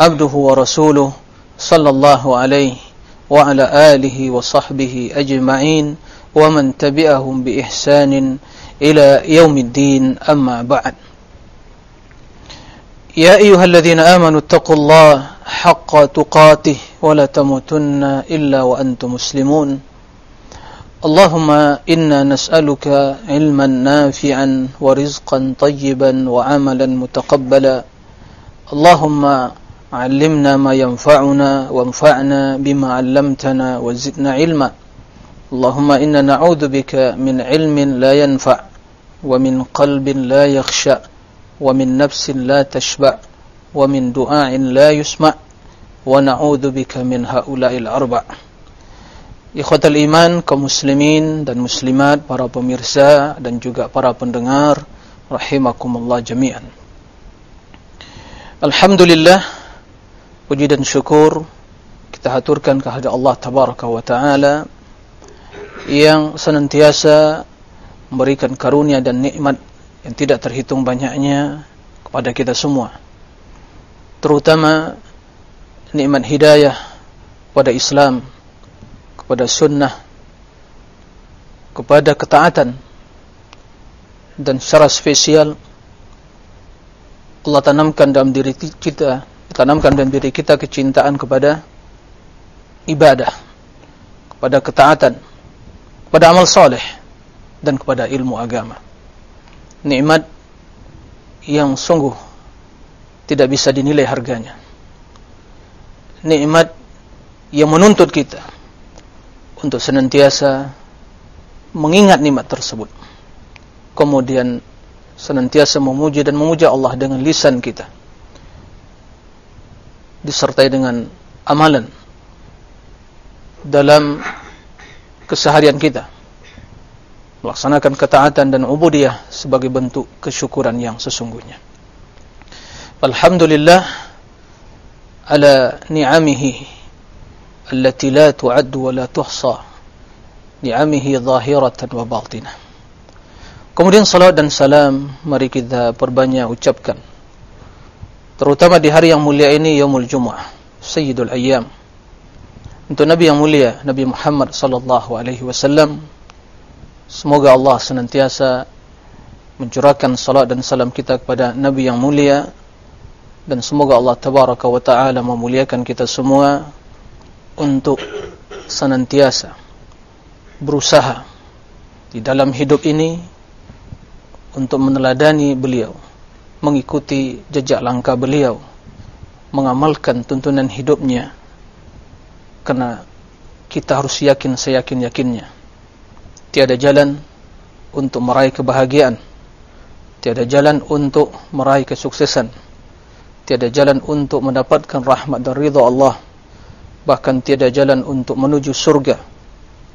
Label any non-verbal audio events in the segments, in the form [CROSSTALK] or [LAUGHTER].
عبده ورسوله صلى الله عليه وعلى آله وصحبه أجمعين ومن تبعهم بإحسان إلى يوم الدين. أما بعد يا أيها الذين آمنوا اتقوا الله حق تقاته ولا تموتن إلا وأنتم مسلمون. اللهم إنا نسألك علما نافعا ورزقا طيبا وعملا متقبلا. اللهم علمنا ما ينفعنا وانفعنا بما علمتنا وزدنا علما اللهم إنا نعوذ بك من علم لا ينفع ومن قلب لا يخشى ومن نفس لا تشبع ومن دعاء لا يسمع ونعوذ بك من هؤلاء الأربع Ikhwatal iman kaum muslimin dan muslimat, para pemirsa dan juga para pendengar rahimakumullah jami'an. Alhamdulillah puji dan syukur kita haturkan kehadirat Allah tabaraka wa taala yang senantiasa memberikan karunia dan nikmat yang tidak terhitung banyaknya kepada kita semua. Terutama nikmat hidayah pada Islam, kepada sunnah, kepada ketaatan dan secara spesial Allah tanamkan dalam diri kita tanamkan dalam diri kita kecintaan kepada ibadah kepada ketaatan kepada amal soleh dan kepada ilmu agama. Nikmat yang sungguh tidak bisa dinilai harganya. Nikmat yang menuntut kita untuk senantiasa mengingat nikmat tersebut. Kemudian senantiasa memuji dan memuja Allah dengan lisan kita disertai dengan amalan dalam keseharian kita. Melaksanakan ketaatan dan ubudiyah sebagai bentuk kesyukuran yang sesungguhnya. Alhamdulillah ala ni'amihi allati la tu'addu wa la tuhsa ni'amihi zahiratan wa batinah. Kemudian salat dan salam mari kita perbanyak ucapkan terutama di hari yang mulia ini yaumul jumuah sayyidul ayyam. Untuk nabi yang mulia Nabi Muhammad sallallahu alaihi wasallam semoga Allah senantiasa mencurahkan salat dan salam kita kepada nabi yang mulia dan semoga Allah tabaraka wa taala memuliakan kita semua untuk senantiasa berusaha di dalam hidup ini untuk meneladani beliau mengikuti jejak langkah beliau mengamalkan tuntunan hidupnya kerana kita harus yakin seyakin-yakinnya. Tiada jalan untuk meraih kebahagiaan. Tiada jalan untuk meraih kesuksesan. Tiada jalan untuk mendapatkan rahmat dan rida Allah. Bahkan tiada jalan untuk menuju surga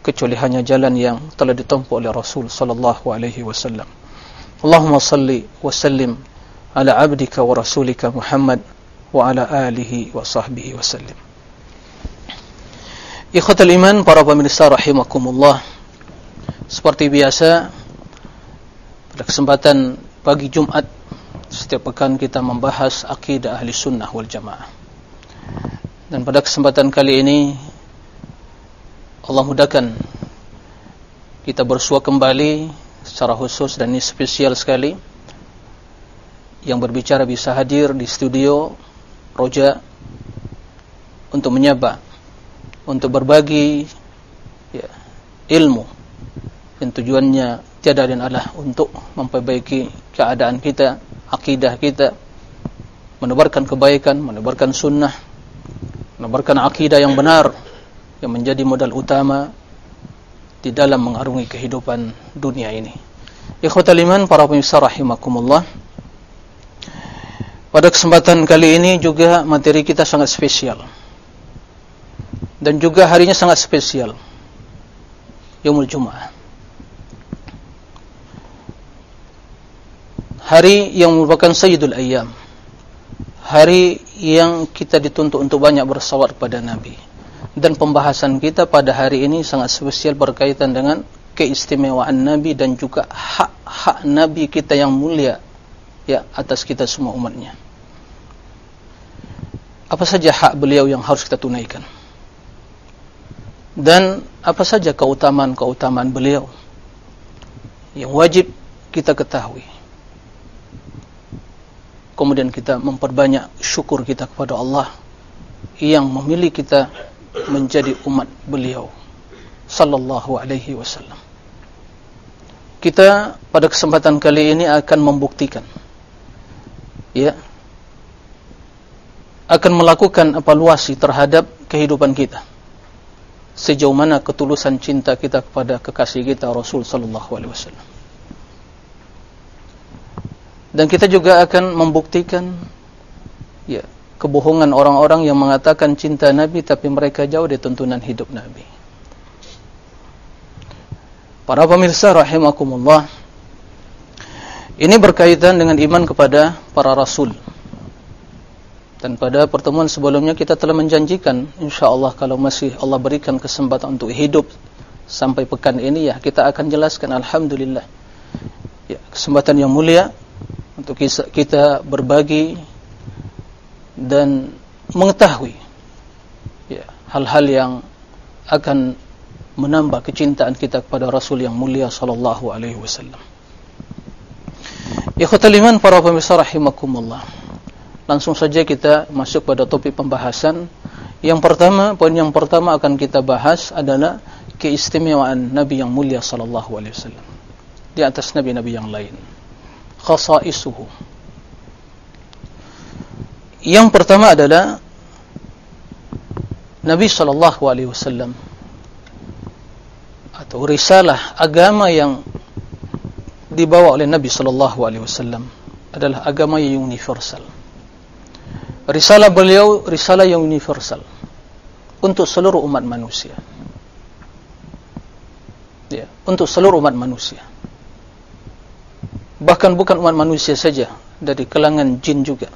kecuali hanya jalan yang telah ditempuh oleh Rasul sallallahu alaihi wasallam. Allahumma salli wa sallim على عبدك ورسولك محمد وعلى آله وصحبه وسلم Ikhwatul iman para pemirsa rahimakumullah Seperti biasa Pada kesempatan pagi Jumat Setiap pekan kita membahas Akidah ahli sunnah wal jamaah Dan pada kesempatan kali ini Allah mudahkan Kita bersua kembali secara khusus dan ini spesial sekali yang berbicara bisa hadir di studio Roja untuk menyapa untuk berbagi ya, ilmu yang tujuannya tiada dan adalah untuk memperbaiki keadaan kita akidah kita menebarkan kebaikan menebarkan sunnah menebarkan akidah yang benar yang menjadi modal utama di dalam mengarungi kehidupan dunia ini. Ikhwatal iman para pemirsa rahimakumullah. Pada kesempatan kali ini juga materi kita sangat spesial. Dan juga harinya sangat spesial. Yaumul Jumaah. Hari yang merupakan Sayyidul Ayyam. Hari yang kita dituntut untuk banyak bersawat kepada Nabi. Dan pembahasan kita pada hari ini sangat spesial berkaitan dengan keistimewaan Nabi dan juga hak-hak Nabi kita yang mulia ya atas kita semua umatnya apa saja hak beliau yang harus kita tunaikan? Dan apa saja keutamaan-keutamaan beliau yang wajib kita ketahui? Kemudian kita memperbanyak syukur kita kepada Allah yang memilih kita menjadi umat beliau. Sallallahu alaihi wasallam. Kita pada kesempatan kali ini akan membuktikan ya akan melakukan evaluasi terhadap kehidupan kita. Sejauh mana ketulusan cinta kita kepada kekasih kita Rasul sallallahu alaihi wasallam. Dan kita juga akan membuktikan ya kebohongan orang-orang yang mengatakan cinta Nabi tapi mereka jauh dari tuntunan hidup Nabi. Para pemirsa rahimakumullah ini berkaitan dengan iman kepada para rasul. Dan pada pertemuan sebelumnya kita telah menjanjikan insyaallah kalau masih Allah berikan kesempatan untuk hidup sampai pekan ini ya kita akan jelaskan alhamdulillah. Ya, kesempatan yang mulia untuk kita berbagi dan mengetahui ya hal-hal yang akan menambah kecintaan kita kepada Rasul yang mulia sallallahu alaihi wasallam. Ikhwatul iman para pemirsa rahimakumullah. Langsung saja kita masuk pada topik pembahasan. Yang pertama, poin yang pertama akan kita bahas adalah keistimewaan Nabi yang mulia sallallahu alaihi wasallam di atas nabi-nabi yang lain. Khasaisuhu. Yang pertama adalah Nabi sallallahu alaihi wasallam atau risalah agama yang dibawa oleh Nabi sallallahu alaihi wasallam adalah agama yang universal. Risalah beliau risalah yang universal untuk seluruh umat manusia. Ya, untuk seluruh umat manusia. Bahkan bukan umat manusia saja, dari kalangan jin juga.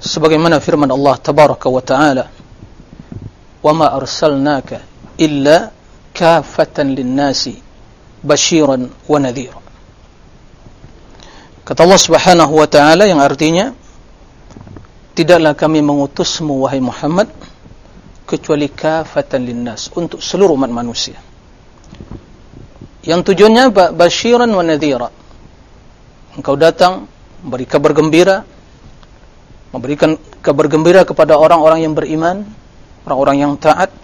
Sebagaimana firman Allah tabaraka wa taala, "Wa ma arsalnaka illa kafatan linnasi bashiran wa nadhira kata Allah Subhanahu wa taala yang artinya tidaklah kami mengutusmu wahai Muhammad kecuali kafatan linnas untuk seluruh umat manusia. Yang tujuannya bashiran wa nadhira. Engkau datang memberi kabar gembira memberikan kabar gembira kepada orang-orang yang beriman orang-orang yang taat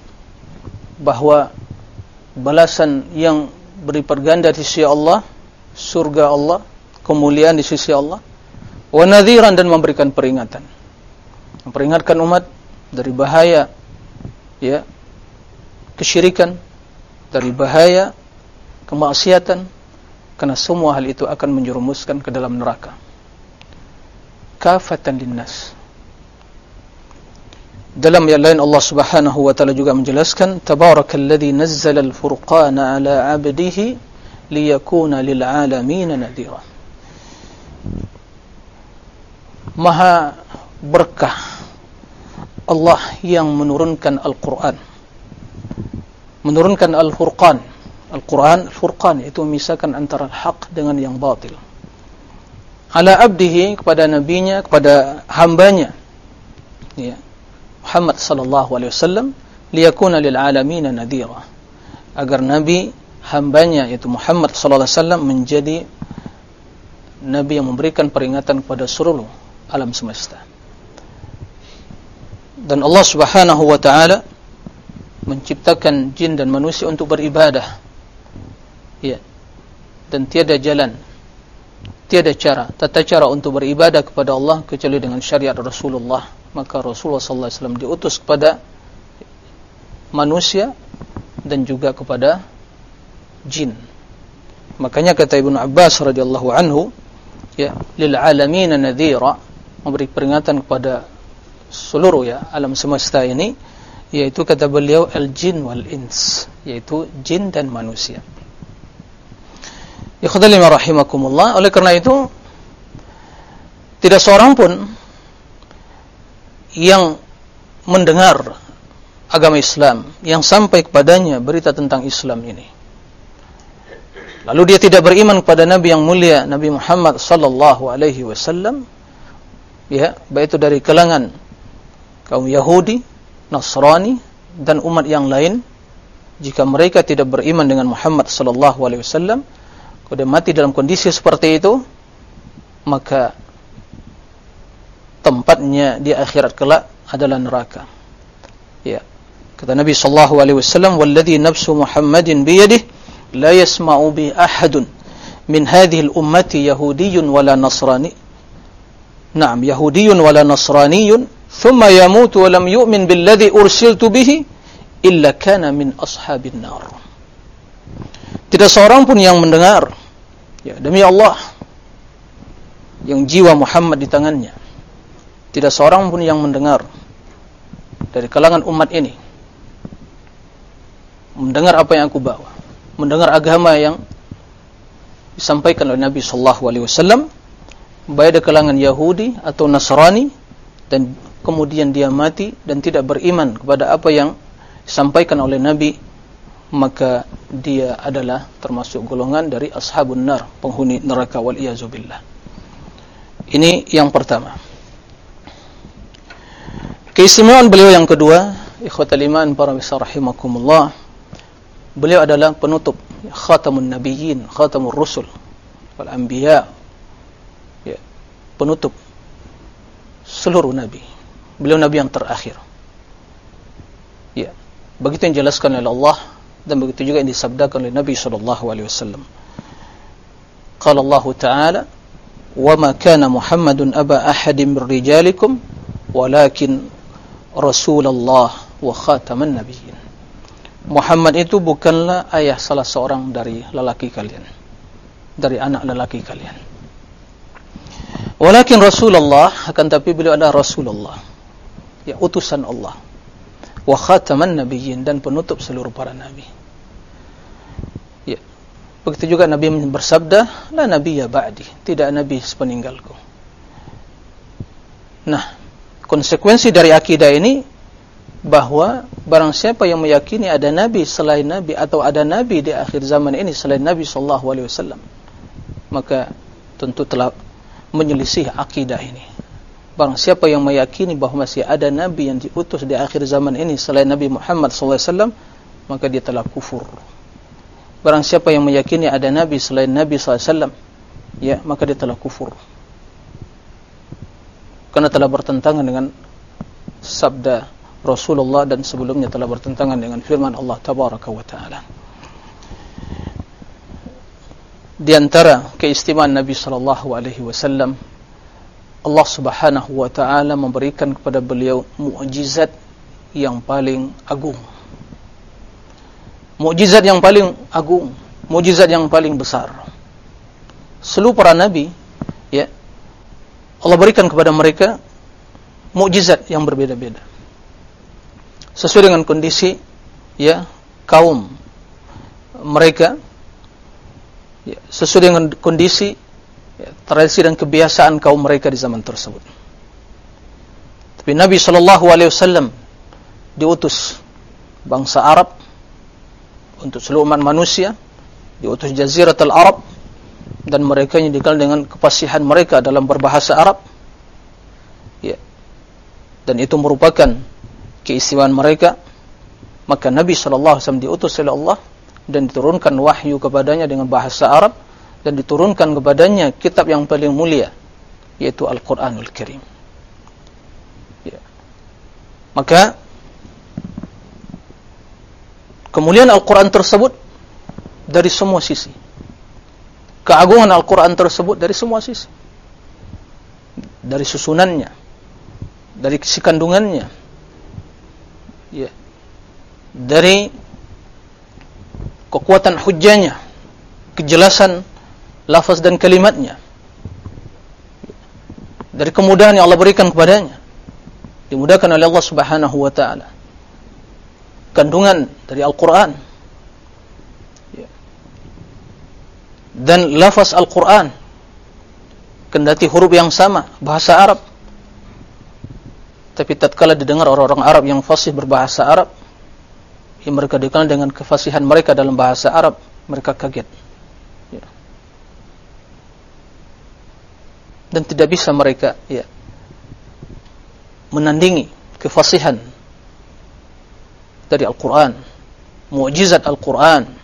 bahawa balasan yang berlipat ganda di sisi Allah, surga Allah, kemuliaan di sisi Allah, wa nadhiran dan memberikan peringatan. Memperingatkan umat dari bahaya ya kesyirikan, dari bahaya kemaksiatan karena semua hal itu akan menjerumuskan ke dalam neraka. Kafatan linnas. Dalam ayat lain Allah Subhanahu wa taala juga menjelaskan tabarakalladzi nazzala al-furqana ala 'abdihi liyakuna lil 'alamin. Maha berkah Allah yang menurunkan Al-Qur'an. Menurunkan Al-Furqan. Al-Qur'an, Al-Furqan itu memisahkan antara hak dengan yang batil. Ala 'abdihi kepada nabinya, kepada hambanya. Ya Muhammad sallallahu alaihi wasallam liyakuna lil alamin nadhira agar nabi hambanya yaitu Muhammad sallallahu alaihi wasallam menjadi nabi yang memberikan peringatan kepada seluruh alam semesta. Dan Allah Subhanahu wa taala menciptakan jin dan manusia untuk beribadah. Ya. Dan tiada jalan tiada cara tata cara untuk beribadah kepada Allah kecuali dengan syariat Rasulullah. Maka Rasulullah sallallahu alaihi wasallam diutus kepada manusia dan juga kepada jin. Makanya kata Ibnu Abbas radhiyallahu anhu, ya lil alamin nadhira memberi peringatan kepada seluruh ya alam semesta ini yaitu kata beliau al jin wal ins yaitu jin dan manusia. Ikhwatalima rahimakumullah oleh karena itu tidak seorang pun yang mendengar agama Islam yang sampai kepadanya berita tentang Islam ini lalu dia tidak beriman kepada nabi yang mulia Nabi Muhammad sallallahu alaihi wasallam. Ya baik itu dari kalangan kaum Yahudi, Nasrani dan umat yang lain. Jika mereka tidak beriman dengan Muhammad sallallahu alaihi wasallam kalau mati dalam kondisi seperti itu maka tempatnya di akhirat kelak adalah neraka. Ya kata Nabi sallallahu alaihi wasallam walladhi nafsu Muhammadin bi yadihi yasma'u bi ahadun min hadhihi al-ummati yahudiyyun wala nasrani na'am yahudiyyun wala nasraniyyun thumma yamutu wa lam yu'min billadhi ursiltu bihi illa kana min ashabin nar tidak seorang pun yang mendengar. Ya demi Allah. Yang jiwa Muhammad di tangannya. Tidak seorang pun yang mendengar dari kalangan umat ini. Mendengar apa yang aku bawa mendengar agama yang disampaikan oleh Nabi sallallahu alaihi wasallam baik dari kalangan Yahudi atau Nasrani dan kemudian dia mati dan tidak beriman kepada apa yang disampaikan oleh Nabi maka dia adalah termasuk golongan dari ashabun nar penghuni neraka wal iazubillah ini yang pertama Keistimewaan beliau yang kedua, ikhwatal iman para besar rahimakumullah. Beliau adalah penutup khatamun nabiyyin, khatamur rusul wal anbiya. Ya, penutup seluruh nabi. Beliau nabi yang terakhir. Ya, begitu yang dijelaskan oleh Allah dan begitu juga yang disabdakan oleh Nabi sallallahu alaihi wasallam. Qala Allah Ta'ala, "Wa ma kana Muhammadun aba ahadin min rijalikum, walakin Rasulullah wa khataman nabiyyin. Muhammad itu bukanlah ayah salah seorang dari lelaki kalian. Dari anak lelaki kalian. Walakin Rasulullah akan tapi beliau adalah Rasulullah. Ya utusan Allah. Wa khataman nabiyyin dan penutup seluruh para nabi. Ya. Begitu juga Nabi bersabda, la nabiyya ba'di, tidak nabi sepeninggalku. Nah, konsekuensi dari akidah ini bahwa barang siapa yang meyakini ada nabi selain nabi atau ada nabi di akhir zaman ini selain nabi sallallahu alaihi wasallam maka tentu telah menyelisih akidah ini. Barang siapa yang meyakini bahwa masih ada nabi yang diutus di akhir zaman ini selain nabi Muhammad sallallahu alaihi wasallam maka dia telah kufur. Barang siapa yang meyakini ada nabi selain nabi sallallahu alaihi wasallam ya maka dia telah kufur. Karena telah bertentangan dengan sabda Rasulullah dan sebelumnya telah bertentangan dengan firman Allah tabaraka wa taala. Di antara keistimewaan Nabi sallallahu alaihi wasallam Allah Subhanahu wa taala memberikan kepada beliau mukjizat yang paling agung. Mukjizat yang paling agung, mukjizat yang paling besar. Seluruh para nabi ya Allah berikan kepada mereka mukjizat yang berbeda-beda. Sesuai dengan kondisi ya kaum mereka ya, sesuai dengan kondisi ya, tradisi dan kebiasaan kaum mereka di zaman tersebut. Tapi Nabi wasallam diutus bangsa Arab untuk seluruh umat manusia, diutus jaziratul Arab dan mereka yang dikenal dengan kepasihan mereka dalam berbahasa Arab ya. dan itu merupakan keistimewaan mereka maka Nabi SAW diutus oleh Allah dan diturunkan wahyu kepadanya dengan bahasa Arab dan diturunkan kepadanya kitab yang paling mulia yaitu Al-Quranul Karim. Ya. maka kemuliaan Al-Quran tersebut dari semua sisi. Keagungan Al-Quran tersebut dari semua sisi. Dari susunannya dari isi kandungannya ya. dari kekuatan hujahnya kejelasan lafaz dan kalimatnya. Dari kemudahan yang Allah berikan kepadanya. Dimudahkan oleh Allah Subhanahu wa taala. Kandungan dari Al-Qur'an. Ya. dan lafaz Al-Qur'an. Kendati huruf yang sama bahasa Arab tapi tatkala didengar orang-orang Arab yang fasih berbahasa Arab yang mereka dikenal dengan kefasihan mereka dalam bahasa Arab mereka kaget. Ya. dan tidak bisa mereka ya menandingi kefasihan dari Al-Quran mu'jizat Al-Quran.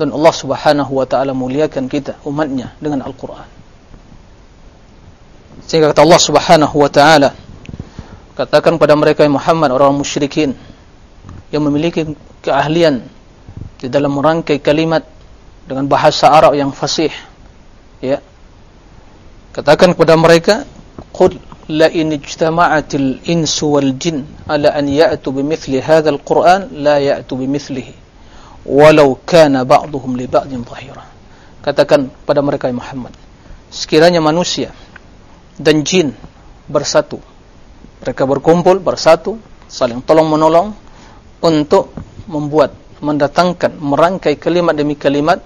Dan Allah subhanahu wa ta'ala muliakan kita umatnya dengan Al-Quran sehingga kata Allah subhanahu wa ta'ala katakan pada mereka yang Muhammad orang musyrikin yang memiliki keahlian di dalam merangkai kalimat dengan bahasa Arab yang fasih ya katakan kepada mereka qul la in ijtama'atil insu wal jin ala an ya'tu bimithli hadzal qur'an la ya'tu bimithlihi walau kana ba'dhum li ba'din dhahira. Katakan pada mereka ya Muhammad sekiranya manusia dan jin bersatu. Mereka berkumpul bersatu saling tolong menolong untuk membuat mendatangkan merangkai kalimat demi kalimat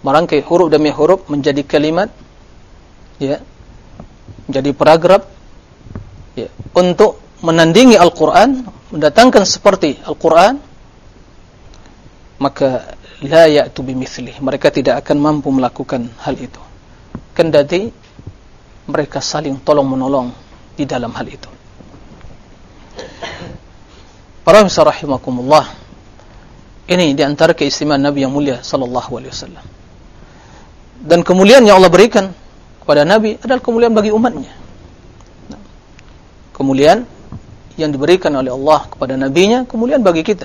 merangkai huruf demi huruf menjadi kalimat ya menjadi paragraf ya, untuk menandingi Al-Quran mendatangkan seperti Al-Quran maka la ya'tu bimithli mereka tidak akan mampu melakukan hal itu. Kendati mereka saling tolong menolong di dalam hal itu. Para misal rahimakumullah ini di antara keistimewaan Nabi yang mulia sallallahu alaihi wasallam. Dan kemuliaan yang Allah berikan kepada Nabi adalah kemuliaan bagi umatnya. Kemuliaan yang diberikan oleh Allah kepada nabinya kemuliaan bagi kita.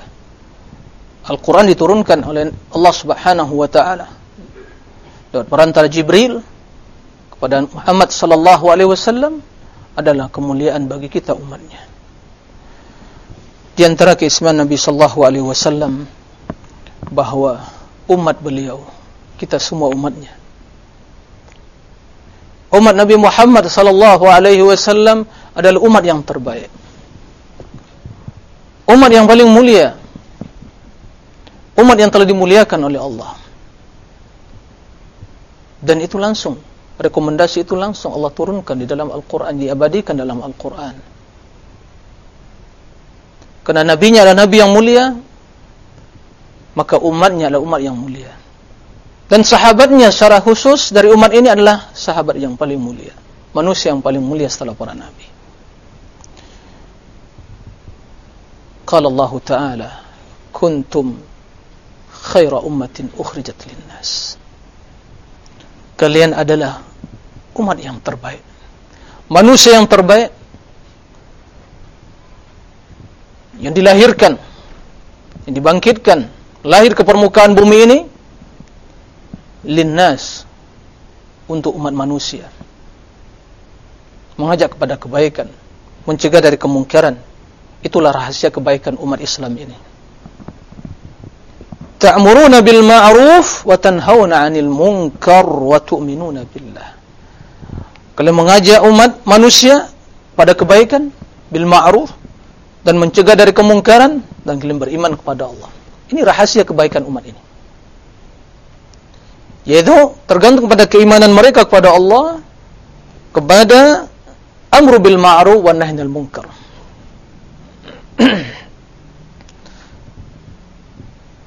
Al-Quran diturunkan oleh Allah subhanahu wa ta'ala. Lewat perantara Jibril kepada Muhammad sallallahu alaihi wasallam adalah kemuliaan bagi kita umatnya di antara keistimewaan Nabi sallallahu alaihi wasallam bahawa umat beliau kita semua umatnya umat Nabi Muhammad sallallahu alaihi wasallam adalah umat yang terbaik. Umat yang paling mulia. Umat yang telah dimuliakan oleh Allah. Dan itu langsung, rekomendasi itu langsung Allah turunkan di dalam Al-Quran, diabadikan dalam Al-Quran. Kerana nabinya adalah nabi yang mulia, maka umatnya adalah umat yang mulia. Dan sahabatnya secara khusus dari umat ini adalah sahabat yang paling mulia. Manusia yang paling mulia setelah para nabi. Kalau Allah Ta'ala, Kuntum khaira ummatin ukhrijat linnas. nas kalian adalah umat yang terbaik. Manusia yang terbaik yang dilahirkan yang dibangkitkan lahir ke permukaan bumi ini linnas untuk umat manusia. Mengajak kepada kebaikan mencegah dari kemungkaran. Itulah rahasia kebaikan umat Islam ini. Ta'muruna bil ma'ruf wa tanhauna 'anil munkar wa tu'minuna billah. Kalian mengajak umat manusia pada kebaikan bil ma'ruf dan mencegah dari kemungkaran dan kalian beriman kepada Allah. Ini rahasia kebaikan umat ini. Yaitu tergantung pada keimanan mereka kepada Allah kepada amru bil ma'ruf wa nahy 'anil munkar. [CLEARS THROAT]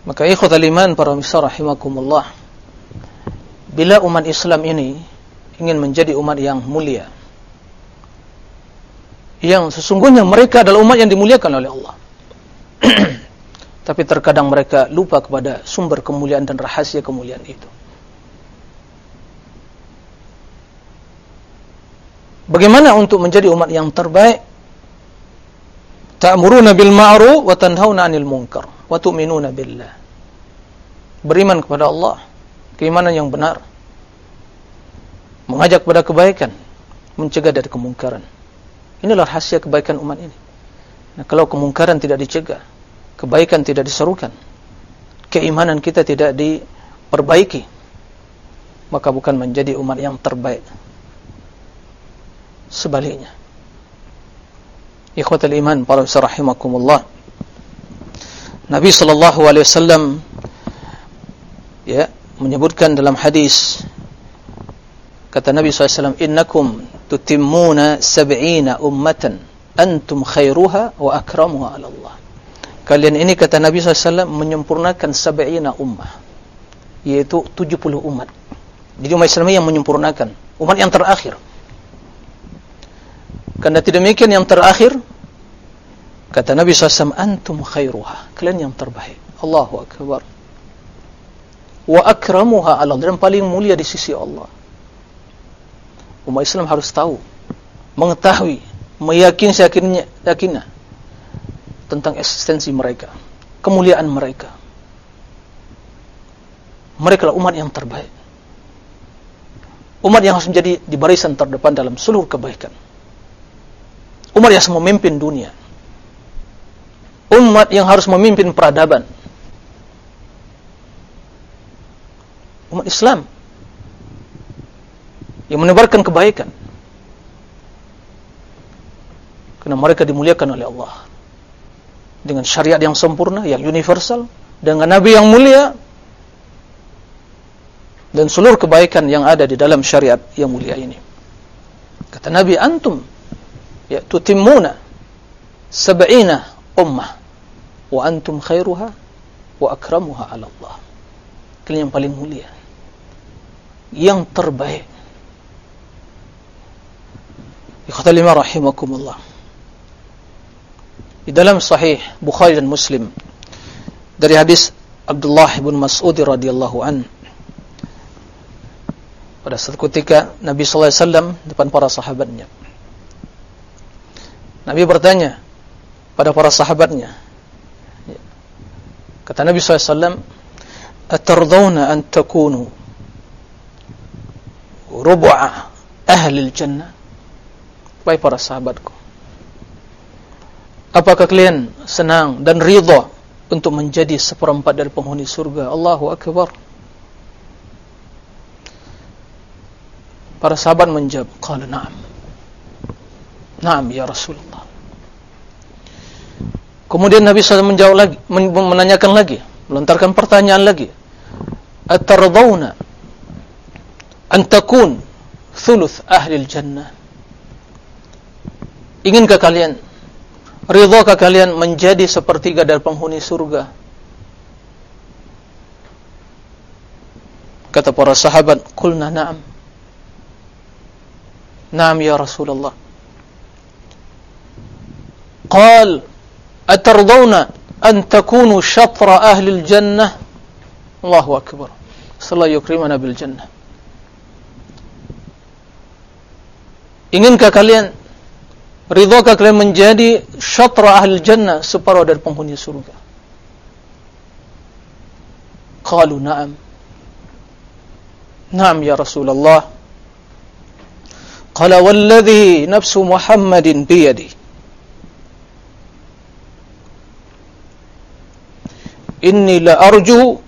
Maka ikhwat al-iman para misal rahimakumullah Bila umat Islam ini ingin menjadi umat yang mulia Yang sesungguhnya mereka adalah umat yang dimuliakan oleh Allah. [CLEARS THROAT] Tapi terkadang mereka lupa kepada sumber kemuliaan dan rahasia kemuliaan itu. Bagaimana untuk menjadi umat yang terbaik? Ta'muruna bil ma'ruf wa tanhauna 'anil munkar wa tu'minuna billah beriman kepada Allah keimanan yang benar mengajak kepada kebaikan mencegah dari kemungkaran inilah rahasia kebaikan umat ini nah, kalau kemungkaran tidak dicegah kebaikan tidak diserukan keimanan kita tidak diperbaiki maka bukan menjadi umat yang terbaik sebaliknya. Ikhwatul iman para rahimakumullah. Nabi sallallahu alaihi wasallam ya menyebutkan dalam hadis kata Nabi SAW innakum tutimmuna sab'ina ummatan antum khairuha wa akramuha ala Allah. Kalian ini kata Nabi SAW menyempurnakan sab'ina ummah yaitu 70 umat. Jadi umat Islam yang menyempurnakan umat yang terakhir. Karena tidak demikian yang terakhir kata Nabi SAW antum khairuha. Kalian yang terbaik. Allahu Akbar wa akramuha ala dan paling mulia di sisi Allah. Umat Islam harus tahu, mengetahui, meyakini yakinnya, yakinnya tentang eksistensi mereka, kemuliaan mereka. Mereka adalah umat yang terbaik. Umat yang harus menjadi di barisan terdepan dalam seluruh kebaikan. Umat yang harus memimpin dunia. Umat yang harus memimpin peradaban. Umat Islam yang menebarkan kebaikan. Kerana mereka dimuliakan oleh Allah. Dengan syariat yang sempurna yang universal dengan nabi yang mulia dan seluruh kebaikan yang ada di dalam syariat yang mulia ini. Kata nabi antum ya tutimmuna sab'ina ummah wa antum khairuha wa akramuha ala Allah. Kalian yang paling mulia yang terbaik. Ikhwata lima rahimakumullah. Di dalam sahih Bukhari dan Muslim dari hadis Abdullah bin Mas'ud radhiyallahu an pada suatu ketika Nabi sallallahu alaihi wasallam depan para sahabatnya. Nabi bertanya pada para sahabatnya. Kata Nabi sallallahu alaihi wasallam, "Atardawna an takunu rubu'a ahli jannah. Baik para sahabatku. Apakah kalian senang dan ridha untuk menjadi seperempat dari penghuni surga? Allahu Akbar. Para sahabat menjawab qala na'am. Na'am ya Rasulullah. Kemudian Nabi SAW menjawab lagi menanyakan lagi melontarkan pertanyaan lagi. Atardawna an takun thuluth ahli jannah inginkah kalian ridhakah kalian menjadi sepertiga dari penghuni surga? Kata para sahabat qulna na'am. Na'am ya rasulullah. Qal atardawna an takunu syatra ahli jannah Allahu akbar. Sallallahu yukrimana bil jannah Inginkah kalian ridhakah kalian menjadi syatra ahli jannah separuh dari penghuni surga? Qalu na'am. Na'am ya Rasulullah. Qala walladhi nafsu Muhammadin biyadi. Inni la arju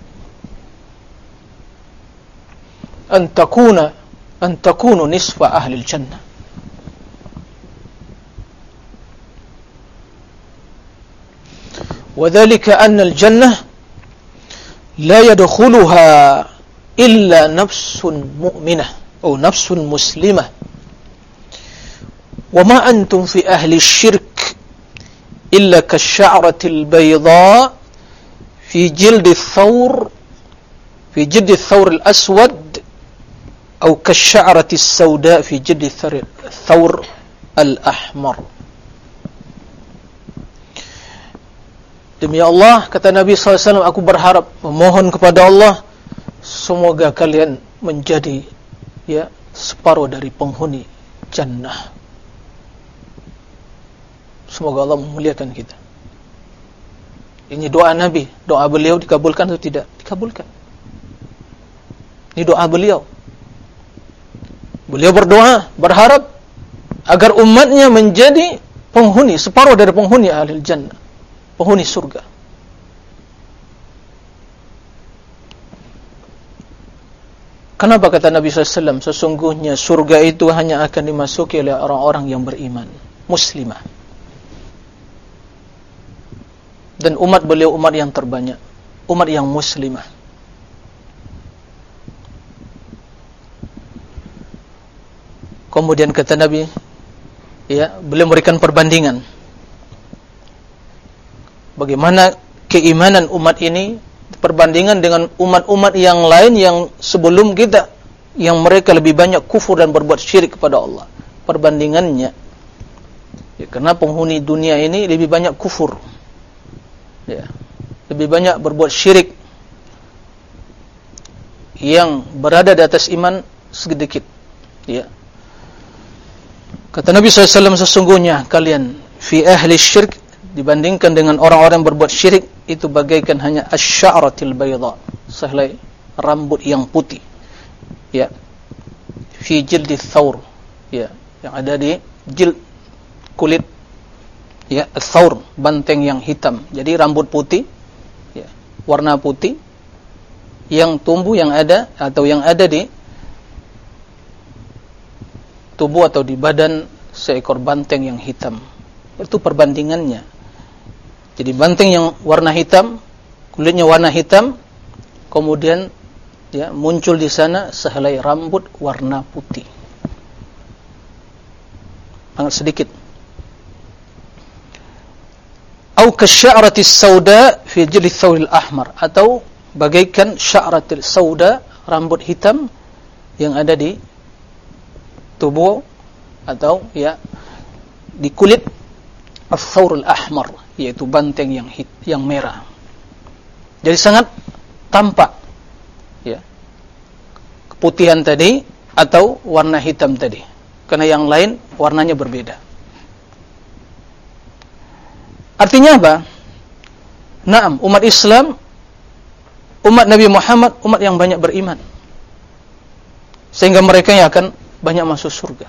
an takuna an takunu nisfa ahli jannah. وذلك أن الجنة لا يدخلها إلا نفس مؤمنة أو نفس مسلمة. وما أنتم في أهل الشرك إلا كالشعرة البيضاء في جلد الثور في جلد الثور الأسود أو كالشعرة السوداء في جلد الثور الأحمر. Demi Allah, kata Nabi SAW, aku berharap, memohon kepada Allah, semoga kalian menjadi ya separuh dari penghuni jannah. Semoga Allah memuliakan kita. Ini doa Nabi, doa beliau dikabulkan atau tidak? Dikabulkan. Ini doa beliau. Beliau berdoa, berharap agar umatnya menjadi penghuni, separuh dari penghuni ahli jannah penghuni surga. Kenapa kata Nabi SAW sesungguhnya surga itu hanya akan dimasuki oleh orang-orang yang beriman muslimah. Dan umat beliau umat yang terbanyak umat yang muslimah. Kemudian kata Nabi ya beliau memberikan perbandingan bagaimana keimanan umat ini perbandingan dengan umat-umat yang lain yang sebelum kita yang mereka lebih banyak kufur dan berbuat syirik kepada Allah. Perbandingannya ya, karena penghuni dunia ini lebih banyak kufur? Ya, lebih banyak berbuat syirik yang berada di atas iman sedikit. Ya. kata Nabi SAW sesungguhnya kalian fi ahli syirk dibandingkan dengan orang-orang berbuat syirik itu bagaikan hanya asy'aratil bayda sehelai rambut yang putih. Ya. Fi jildi thawr ya. Yang ada di jild kulit. Ya. Thawr banteng yang hitam. Jadi rambut putih. Ya. Warna putih. Yang tumbuh yang ada atau yang ada di tubuh atau di badan seekor banteng yang hitam. Itu perbandingannya jadi banteng yang warna hitam, kulitnya warna hitam, kemudian ya muncul di sana sehelai rambut warna putih. Sangat sedikit. Au kasya'ratis sauda fi jildi thawil ahmar atau bagaikan sya'ratil sauda rambut hitam yang ada di tubuh atau ya di kulit al-thawrul ahmar yaitu banteng yang hit, yang merah. Jadi sangat tampak ya. Keputihan tadi atau warna hitam tadi. Karena yang lain warnanya berbeda. Artinya apa? Naam, umat Islam umat Nabi Muhammad umat yang banyak beriman. Sehingga mereka yang akan banyak masuk surga.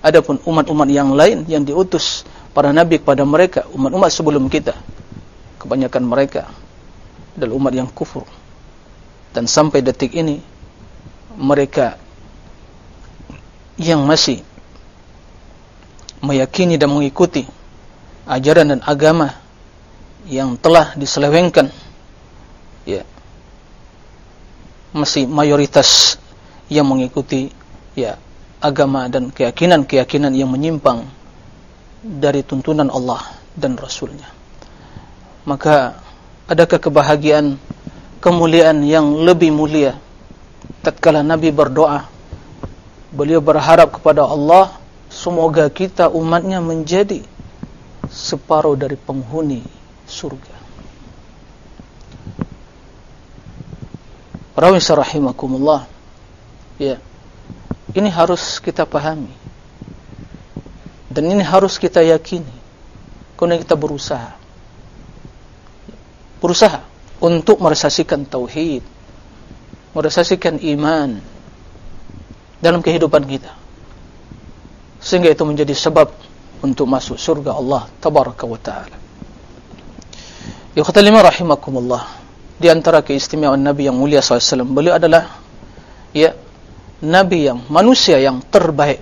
Adapun umat-umat yang lain yang diutus para nabi kepada mereka umat-umat sebelum kita. Kebanyakan mereka adalah umat yang kufur. Dan sampai detik ini mereka yang masih meyakini dan mengikuti ajaran dan agama yang telah diselewengkan ya masih mayoritas yang mengikuti ya agama dan keyakinan-keyakinan yang menyimpang dari tuntunan Allah dan Rasulnya. Maka adakah kebahagiaan kemuliaan yang lebih mulia? Tatkala Nabi berdoa beliau berharap kepada Allah semoga kita umatnya menjadi separuh dari penghuni surga. Rawisa rahimakumullah ya ini harus kita pahami dan ini harus kita yakini. Kemudian kita berusaha. Berusaha untuk meresasikan tauhid. Meresasikan iman dalam kehidupan kita. Sehingga itu menjadi sebab untuk masuk surga Allah tabaraka wa taala. Khatalima rahimakumullah. Di antara keistimewaan Nabi yang mulia SAW Beliau adalah ya Nabi yang manusia yang terbaik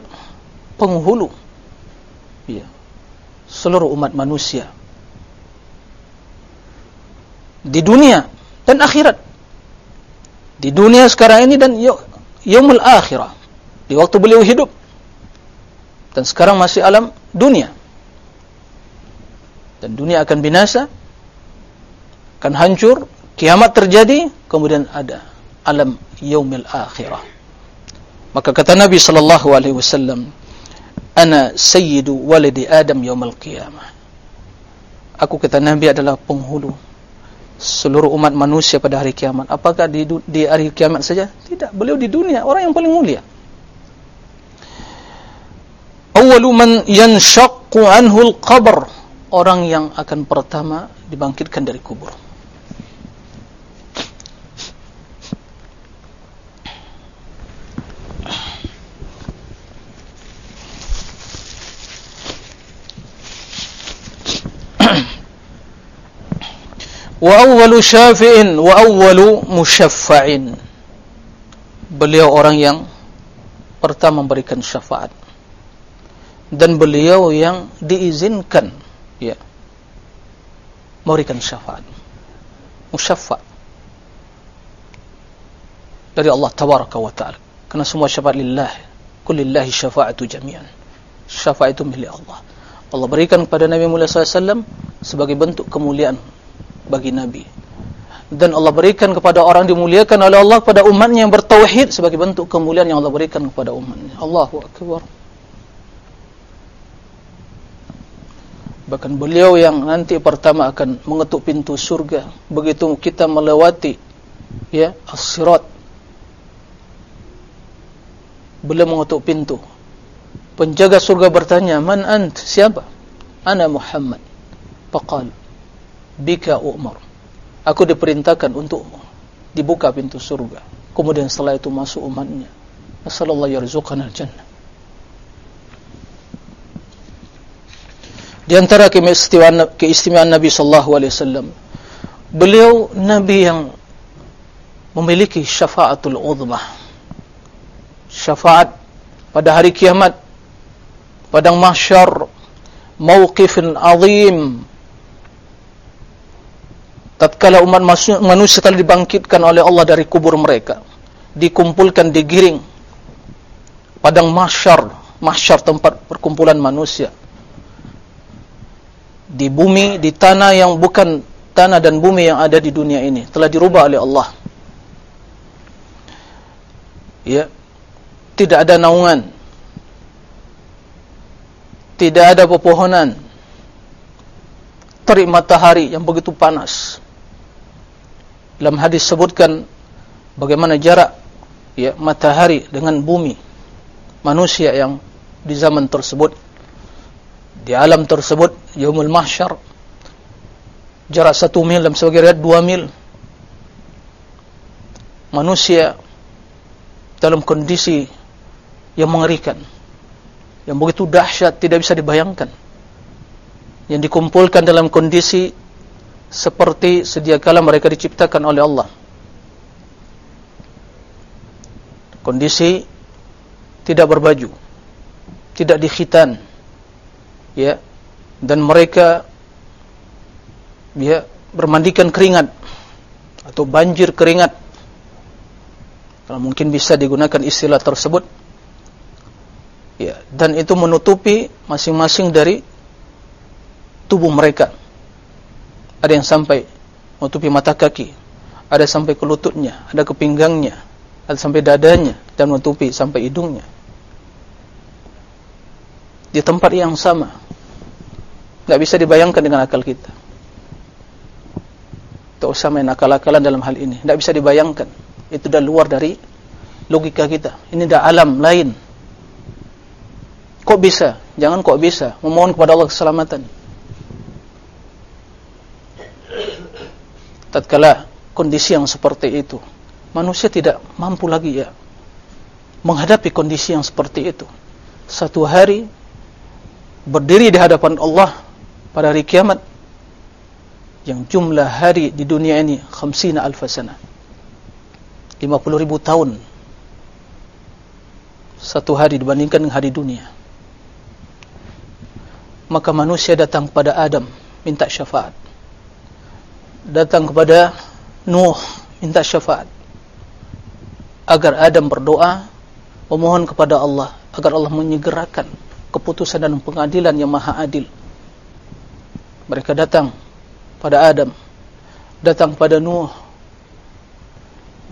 penghulu seluruh umat manusia. Di dunia dan akhirat. Di dunia sekarang ini dan yaumul akhirah. Di waktu beliau hidup. Dan sekarang masih alam dunia. Dan dunia akan binasa akan hancur kiamat terjadi kemudian ada alam yaumil akhirah. Maka kata Nabi sallallahu alaihi wasallam ana sayyidu walidi adam yaumal qiyamah. Aku kata nabi adalah penghulu seluruh umat manusia pada hari kiamat. Apakah di di hari kiamat saja? Tidak. Beliau di dunia orang yang paling mulia. Awwalu man yanshaqqu anhu al-qabr orang yang akan pertama dibangkitkan dari kubur wa awwalu syafi'in wa awwalu musyafa'in beliau orang yang pertama memberikan syafaat. Dan beliau yang diizinkan ya memberikan syafaat. Musyafa' dari Allah tabaraka wa ta'ala. Kerana semua syafaat lillah kulillahi syafa'atu jami'an. Syafaat itu milik Allah. Allah berikan kepada Nabi Muhammad SAW sebagai bentuk kemuliaan bagi Nabi. Dan Allah berikan kepada orang dimuliakan oleh Allah kepada umatnya yang bertauhid sebagai bentuk kemuliaan yang Allah berikan kepada umatnya. Allahu Akbar. Bahkan beliau yang nanti pertama akan mengetuk pintu surga begitu kita melewati ya as-sirat. Beliau mengetuk pintu. Penjaga surga bertanya man ant? Siapa? Ana muhammad. Faqal bika umar aku diperintahkan untuk dibuka pintu surga kemudian setelah itu masuk umatnya sallallahu yarzuqana al-jannah Di antara keistimewaan, keistimewaan Nabi sallallahu alaihi wasallam, beliau nabi yang memiliki syafaatul uzmah. Syafaat pada hari kiamat, padang mahsyar, mauqifin azim. Tatkala umat manusia telah dibangkitkan oleh Allah dari kubur mereka, dikumpulkan digiring padang mahsyar, mahsyar tempat perkumpulan manusia di bumi, di tanah yang bukan tanah dan bumi yang ada di dunia ini telah dirubah oleh Allah. Ya, tidak ada naungan, tidak ada pepohonan, terik matahari yang begitu panas. Dalam hadis sebutkan bagaimana jarak ya matahari dengan bumi manusia yang di zaman tersebut di alam tersebut yaumul mahsyar jarak satu mil dan sebagai riwayat dua mil manusia dalam kondisi yang mengerikan yang begitu dahsyat tidak bisa dibayangkan yang dikumpulkan dalam kondisi seperti sedia kala mereka diciptakan oleh Allah. Kondisi tidak berbaju tidak dikhitan ya. Dan mereka ya bermandikan keringat atau banjir keringat. Kalau mungkin bisa digunakan istilah tersebut. Ya dan itu menutupi masing-masing dari tubuh mereka ada yang sampai menutupi mata kaki ada sampai ke lututnya ada ke pinggangnya ada sampai dadanya dan menutupi sampai hidungnya di tempat yang sama tidak bisa dibayangkan dengan akal kita. Tak usah main akal-akalan dalam hal ini. Tidak bisa dibayangkan. Itu dah luar dari logika kita. Ini dah alam lain. Kok bisa? Jangan kok bisa. Memohon kepada Allah keselamatan. Tatkala kondisi yang seperti itu. Manusia tidak mampu lagi ya. Menghadapi kondisi yang seperti itu. Satu hari. Berdiri di hadapan Allah pada hari kiamat yang jumlah hari di dunia ini khamsina alfa sana 50 ribu tahun satu hari dibandingkan dengan hari dunia maka manusia datang kepada Adam minta syafaat datang kepada Nuh minta syafaat. Agar Adam berdoa memohon kepada Allah agar Allah menyegerakan keputusan dan pengadilan yang maha adil. Mereka datang pada Adam datang pada Nuh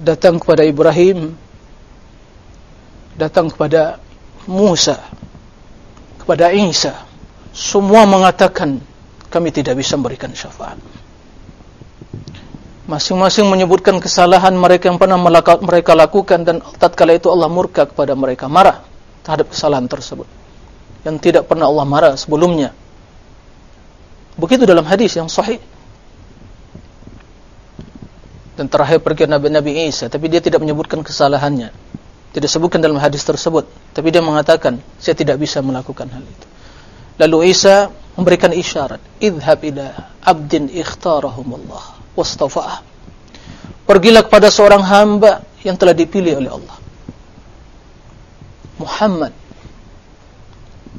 datang kepada Ibrahim datang kepada Musa kepada Isa. Semua mengatakan kami tidak bisa memberikan syafaat masing-masing menyebutkan kesalahan mereka yang pernah mereka lakukan dan tatkala itu Allah murka kepada mereka marah terhadap kesalahan tersebut yang tidak pernah Allah marah sebelumnya Begitu dalam hadis yang sahih. Dan terakhir pergi Nabi Nabi Isa, tapi dia tidak menyebutkan kesalahannya. Tidak sebutkan dalam hadis tersebut, tapi dia mengatakan, saya tidak bisa melakukan hal itu. Lalu Isa memberikan isyarat, "Idhhab ila 'abdin ikhtarahumullah wastafa'ah." Pergilah kepada seorang hamba yang telah dipilih oleh Allah. Muhammad.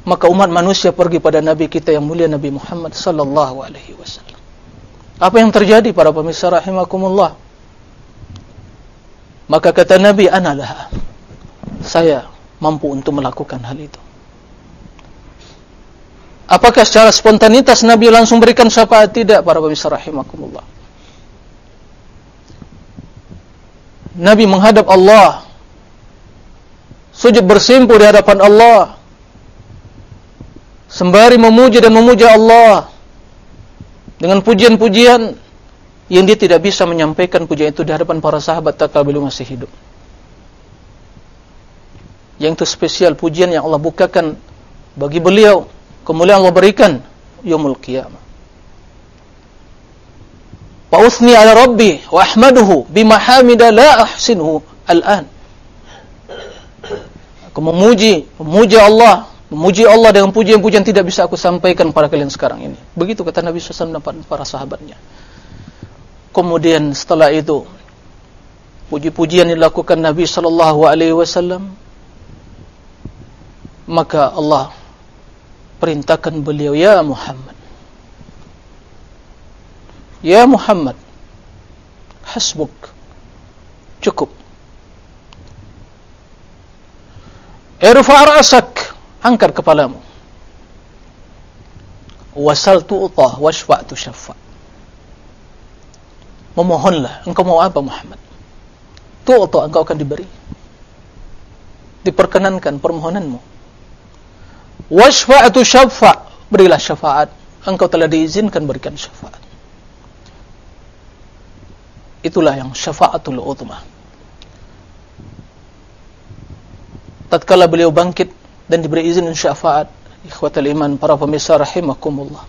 Maka umat manusia pergi pada nabi kita yang mulia Nabi Muhammad sallallahu alaihi wasallam. Apa yang terjadi para pemirsa rahimakumullah? Maka kata nabi analah. Saya mampu untuk melakukan hal itu. Apakah secara spontanitas nabi langsung berikan syafaat? Tidak para pemirsa rahimakumullah Nabi menghadap Allah. Sujud bersimpu di hadapan Allah. Sembari memuji dan memuja Allah. Dengan pujian-pujian yang dia tidak bisa menyampaikan pujian itu di hadapan para sahabat tak beliau masih hidup. Yang itu spesial pujian yang Allah bukakan bagi beliau. Kemuliaan Allah berikan yaumul qiyamah wa usni ala rabbi wa ahmaduhu bima hamida la ahsinuhu al'an. Aku memuji memuji Allah memuji Allah dengan pujian-pujian tidak bisa aku sampaikan pada kalian sekarang ini. Begitu kata Nabi SAW dan para sahabatnya. Kemudian setelah itu puji-pujian dilakukan Nabi SAW maka Allah perintahkan beliau ya Muhammad Ya Muhammad Hasbuk Cukup. Irfa' ra'asak Angkat kepalamu. Wasal tu'tah Washfa' tu syafa' Memohonlah Engkau mau apa Muhammad? Tu'tah engkau akan diberi. Diperkenankan permohonanmu. Washfa' tu syafa' Berilah syafaat. Engkau telah diizinkan berikan syafaat itulah yang syafaatul utmah tatkala beliau bangkit dan diberi izin syafaat ikhwatul iman para pemirsa rahimakumullah.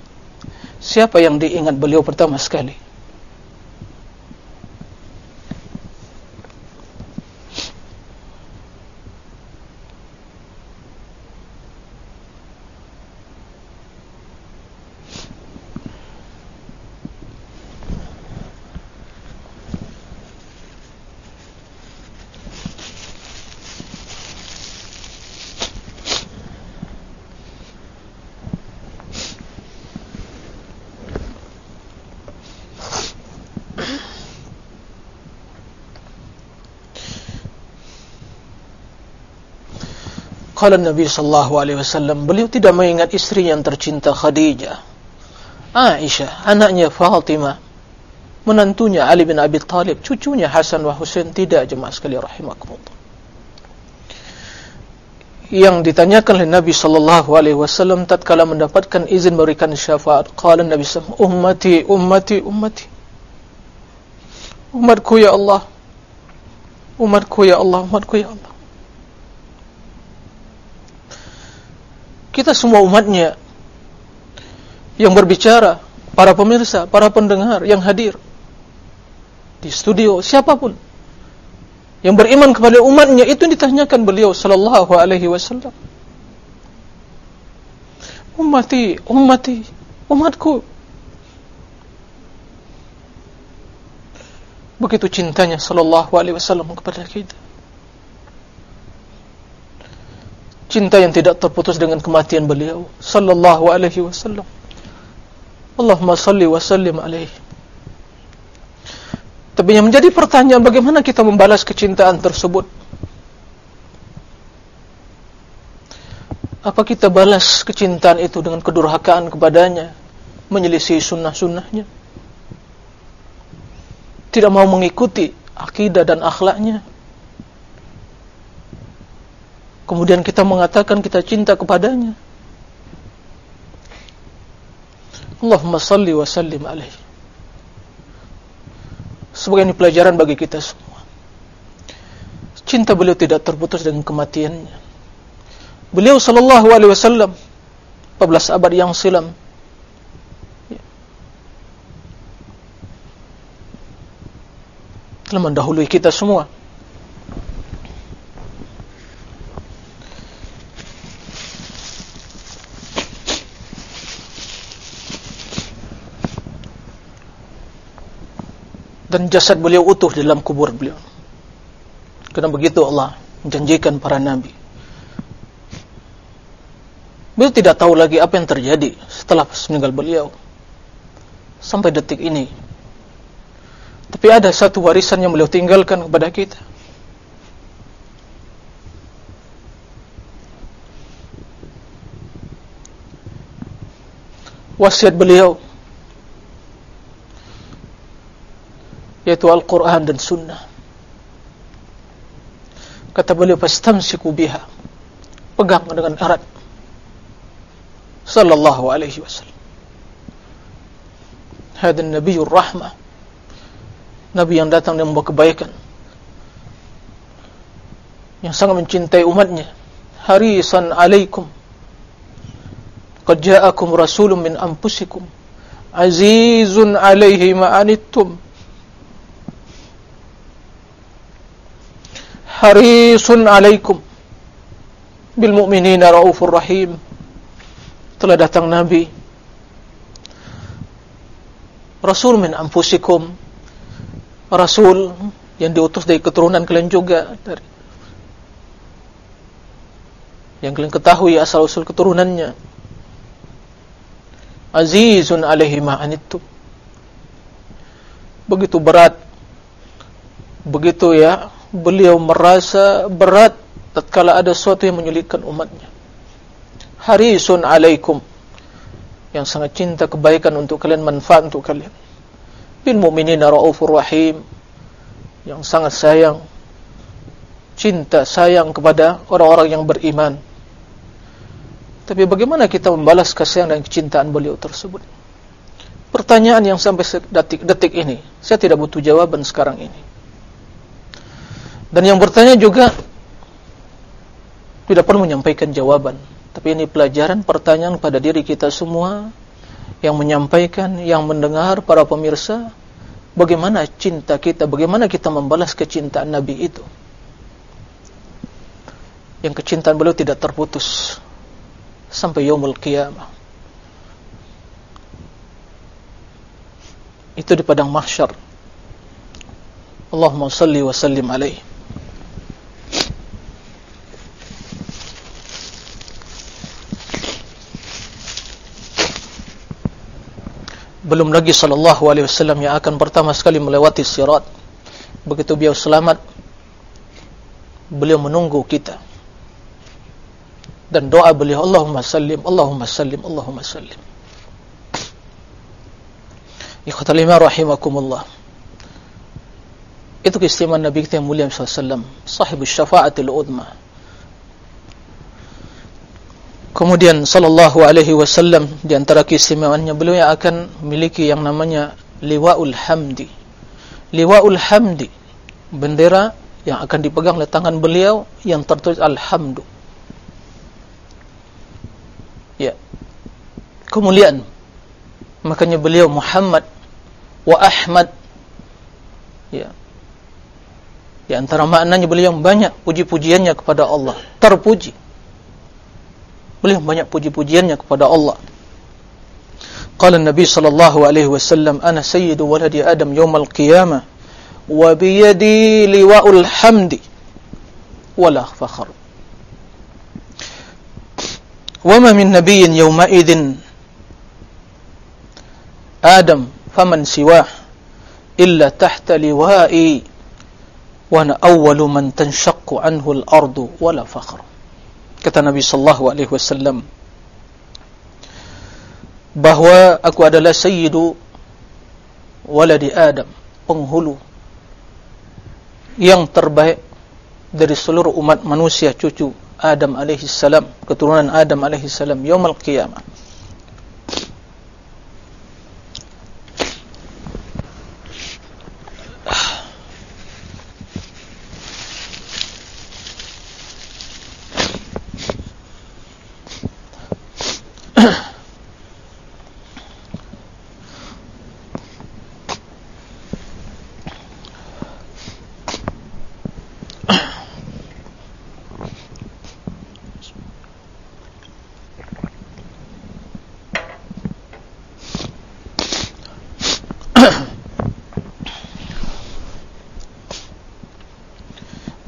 Siapa yang diingat beliau pertama sekali Kala Nabi sallallahu alaihi wasallam beliau tidak mengingat istri yang tercinta Khadijah. Aisyah, anaknya Fatimah, menantunya Ali bin Abi Talib, cucunya Hasan wa Husain tidak jemaah sekali rahimakumullah. Yang ditanyakan oleh Nabi sallallahu alaihi wasallam tatkala mendapatkan izin memberikan syafaat, qala Nabi sallallahu ummati ummati ummati. Umatku ya Allah. Umatku ya Allah, umatku ya Allah. Kita semua umatnya yang berbicara, para pemirsa, para pendengar yang hadir di studio, siapapun yang beriman kepada umatnya itu ditanyakan beliau sallallahu alaihi wasallam. Ummati, ummati, umatku. Begitu cintanya sallallahu alaihi wasallam kepada kita. Cinta yang tidak terputus dengan kematian beliau sallallahu alaihi wasallam. Allahumma salli wa sallim alaihi. Tapi yang menjadi pertanyaan bagaimana kita membalas kecintaan tersebut? Apa kita balas kecintaan itu dengan kedurhakaan kepadanya menyelisih sunnah-sunnahnya? Tidak mau mengikuti akidah dan akhlaknya kemudian kita mengatakan kita cinta kepadanya. Allahumma salli wa sallim alaih sebagai ini pelajaran bagi kita semua. Cinta beliau tidak terputus dengan kematiannya. Beliau sallallahu alaihi wasallam 14 abad yang silam. Telah mendahului kita semua dan jasad beliau utuh dalam kubur beliau. Kerana begitu Allah menjanjikan para nabi. Beliau tidak tahu lagi apa yang terjadi setelah meninggal beliau sampai detik ini. Tapi ada satu warisan yang beliau tinggalkan kepada kita. Wasiat beliau yaitu Al-Quran dan Sunnah. Kata beliau, "Fastamsiku biha." Pegang dengan erat. Sallallahu alaihi wasallam. Hada Nabiul Rahmah. Nabi yang datang dan membawa kebaikan. Yang sangat mencintai umatnya. Harisan alaikum. Qad ja'akum rasulun min anfusikum. Azizun alaihi ma'anittum. Harisun alaikum. Bil mu'minina raufur rahim. Telah datang nabi. Rasul min anfusikum. Rasul yang diutus dari keturunan kalian juga. Dari yang kalian ketahui asal usul keturunannya. Azizun alaihi ma'anittum begitu berat. Begitu ya beliau merasa berat tatkala ada sesuatu yang menyulitkan umatnya. Harisun alaikum yang sangat cinta kebaikan untuk kalian, manfaat untuk kalian. Bil mu'minina raufur rahim yang sangat sayang cinta sayang kepada orang-orang yang beriman. Tapi bagaimana kita membalas kasih dan kecintaan beliau tersebut? Pertanyaan yang sampai detik-detik ini, saya tidak butuh jawaban sekarang ini. Dan yang bertanya juga tidak perlu menyampaikan jawaban. Tapi ini pelajaran pertanyaan pada diri kita semua yang menyampaikan, yang mendengar para pemirsa bagaimana cinta kita, bagaimana kita membalas kecintaan Nabi itu. Yang kecintaan beliau tidak terputus sampai yaumul qiyamah. Itu di padang mahsyar. Allahumma salli wa sallim alaihi. Belum lagi sallallahu alaihi wasallam yang akan pertama sekali melewati sirat. Begitu beliau selamat beliau menunggu kita. Dan doa beliau Allahumma sallim Allahumma sallim Allahumma sallim. Ikhwatal iman rahimakumullah. Itu keistimewaan Nabi kita yang mulia sallallahu alaihi wasallam. Sahibus syafa'atil udma Kemudian sallallahu alaihi wasallam di antara keistimewaannya beliau yang akan memiliki yang namanya liwaul hamdi. Liwaul hamdi bendera yang akan dipegang oleh tangan beliau yang tertulis alhamdu. Ya. Kemuliaan. Makanya beliau Muhammad wa Ahmad. Ya. Di antara maknanya beliau yang banyak puji-pujiannya kepada Allah, terpuji beliau banyak puji-pujiannya kepada Allah qala nabi sallallahu alaihi wasallam ana sayyidu waladi adam yawm al-qiyamah wa bi yadi liwa'ul hamdi wala fakhr وما من نبي يومئذ آدم فمن سواه إلا تحت لوائي وأنا أول من تنشق عنه الأرض ولا فخر kata Nabi sallallahu alaihi wasallam bahwa aku adalah sayyidu waladi Adam penghulu yang terbaik dari seluruh umat manusia cucu Adam alaihi salam keturunan Adam alaihi salam yaumul qiyamah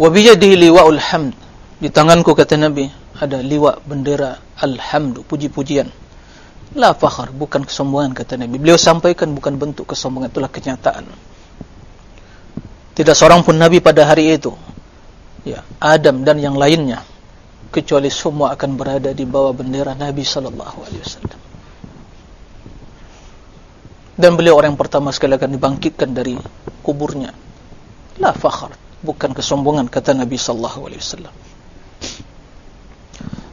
Wa biyadihi liwa'ul hamd. Di tanganku kata Nabi ada liwa bendera alhamdu puji-pujian. La fakhar bukan kesombongan kata Nabi. Beliau sampaikan bukan bentuk kesombongan itulah kenyataan. Tidak seorang pun Nabi pada hari itu. Ya Adam dan yang lainnya. Kecuali semua akan berada di bawah bendera Nabi sallallahu alaihi wasallam. Dan beliau orang yang pertama sekali akan dibangkitkan dari kuburnya. La fakhar bukan kesombongan kata Nabi sallallahu alaihi wasallam.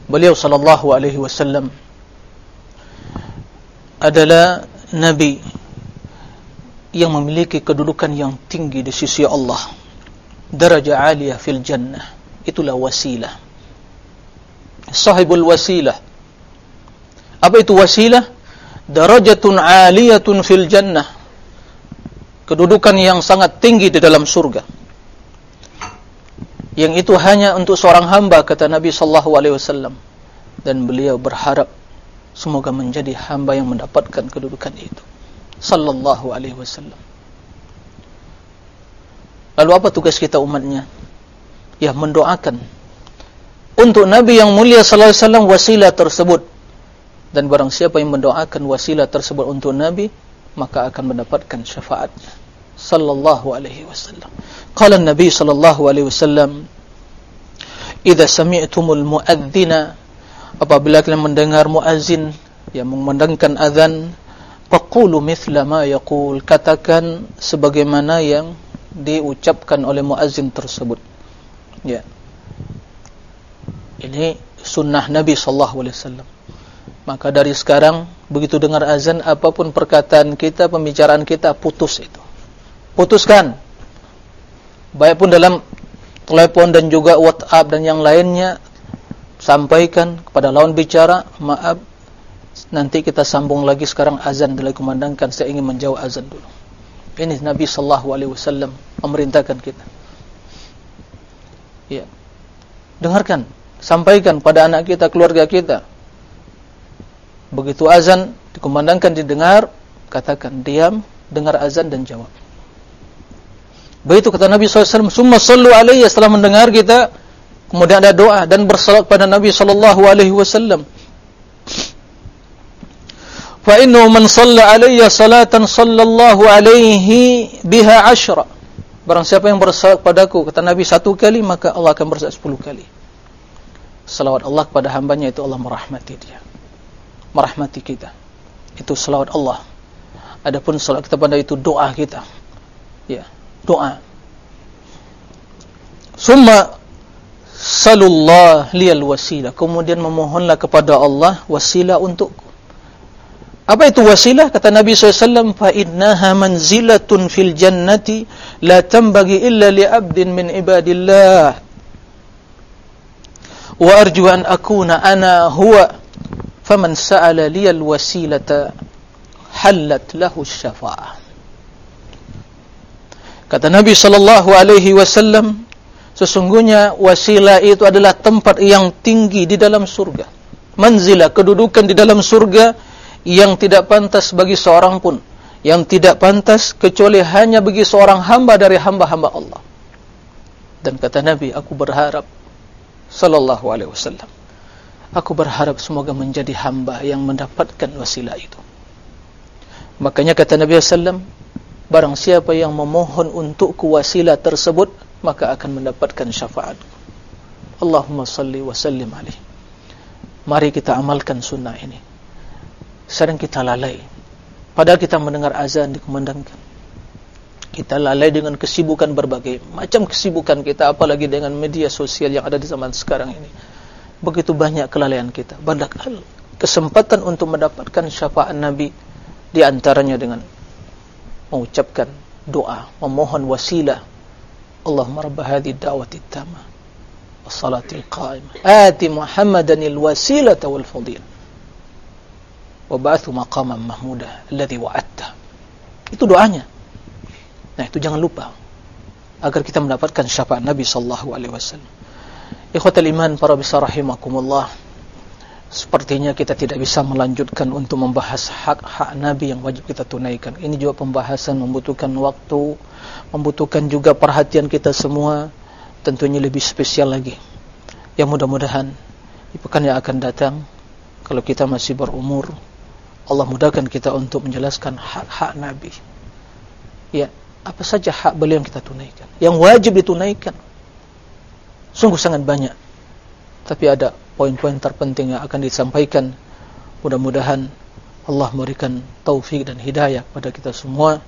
Beliau sallallahu alaihi wasallam adalah nabi yang memiliki kedudukan yang tinggi di sisi Allah. Darajah aliyah fil jannah. Itulah wasilah. Sahibul wasilah. Apa itu wasilah? Darajatun aliyatun fil jannah. Kedudukan yang sangat tinggi di dalam surga yang itu hanya untuk seorang hamba kata Nabi sallallahu alaihi wasallam. Dan beliau berharap semoga menjadi hamba yang mendapatkan kedudukan itu. Sallallahu alaihi wasallam. Lalu apa tugas kita umatnya? Ya mendoakan. Untuk nabi yang mulia sallallahu alaihi wasallam wasilah tersebut. Dan barang siapa yang mendoakan wasilah tersebut untuk Nabi maka akan mendapatkan syafaatnya sallallahu alaihi wasallam. Qala nabi sallallahu alaihi wasallam idza sami'tumul muadzina apabila kalian mendengar muazzin yang memandangkan azan faqulu mithla ma yaqul katakan sebagaimana yang diucapkan oleh muazzin tersebut. Ya. Ini sunnah nabi sallallahu alaihi wasallam. Maka dari sekarang begitu dengar azan apapun perkataan kita pembicaraan kita putus itu putuskan. Baik pun dalam telepon dan juga WhatsApp dan yang lainnya sampaikan kepada lawan bicara maaf nanti kita sambung lagi sekarang azan telah kumandangkan. Saya ingin menjawab azan dulu. Ini Nabi sallallahu alaihi wasallam memerintahkan kita. Ya. Dengarkan sampaikan pada anak kita keluarga kita. Begitu azan dikumandangkan didengar, katakan diam, dengar azan dan jawab. Begitu kata Nabi SAW, Summa sallu alaihi setelah mendengar kita, kemudian ada doa dan bersalat pada Nabi SAW. Fa innahu man salla alayya salatan sallallahu alaihi biha ashra. Barang siapa yang bersalat padaku kata Nabi satu kali maka Allah akan bersalat sepuluh kali. Salawat Allah kepada hambanya itu Allah merahmati dia merahmati kita. Itu salawat Allah. Adapun salat kita pada itu doa kita. Ya, doa. Summa salullah liyal wasilah. Kemudian memohonlah kepada Allah wasilah untukku. Apa itu wasilah? Kata Nabi SAW, فَإِنَّهَا مَنْزِلَةٌ فِي الْجَنَّةِ لَا تَنْبَغِي إِلَّا لِعَبْدٍ مِنْ عِبَادِ اللَّهِ وَأَرْجُوَ أَنْ أَكُونَ أَنَا هُوَ faman sa'ala liyal wasilata halat lahu syafa'ah kata Nabi sallallahu alaihi wasallam sesungguhnya wasilah itu adalah tempat yang tinggi di dalam surga. Manzilah kedudukan di dalam surga yang tidak pantas bagi seorang pun. Yang tidak pantas kecuali hanya bagi seorang hamba dari hamba-hamba Allah. Dan kata Nabi aku berharap sallallahu alaihi wasallam Aku berharap semoga menjadi hamba yang mendapatkan wasilah itu. Makanya kata Nabi SAW, barang siapa yang memohon untuk wasilah tersebut, maka akan mendapatkan syafaat. Allahumma salli wa sallim alaih. Mari kita amalkan sunnah ini. Sering kita lalai. Padahal kita mendengar azan dikumandangkan. Kita lalai dengan kesibukan berbagai macam kesibukan kita, apalagi dengan media sosial yang ada di zaman sekarang ini begitu banyak kelalaian kita padahal kesempatan untuk mendapatkan syafaat Nabi di antaranya dengan mengucapkan doa memohon wasilah. Allahumma rabb hadhihi da'wati tamah was-salati al-qa'imah. Ati Muhammadan al-wasilata wal fadil wa ba'athu maqaman mahmuda alladhi wa'adta. Itu doanya. Nah itu jangan lupa agar kita mendapatkan syafaat Nabi sallallahu alaihi wasallam. Ikhwatal iman para besar rahimakumullah Sepertinya kita tidak bisa melanjutkan untuk membahas hak-hak Nabi yang wajib kita tunaikan. Ini juga pembahasan membutuhkan waktu Membutuhkan juga perhatian kita semua. Tentunya lebih spesial lagi. Yang mudah-mudahan Di pekan yang akan datang kalau kita masih berumur Allah mudahkan kita untuk menjelaskan hak-hak Nabi. Ya apa saja hak beliau yang kita tunaikan? Yang wajib ditunaikan. Sungguh sangat banyak. Tapi ada poin-poin terpenting yang akan disampaikan. Mudah-mudahan Allah memberikan taufik dan hidayah kepada kita semua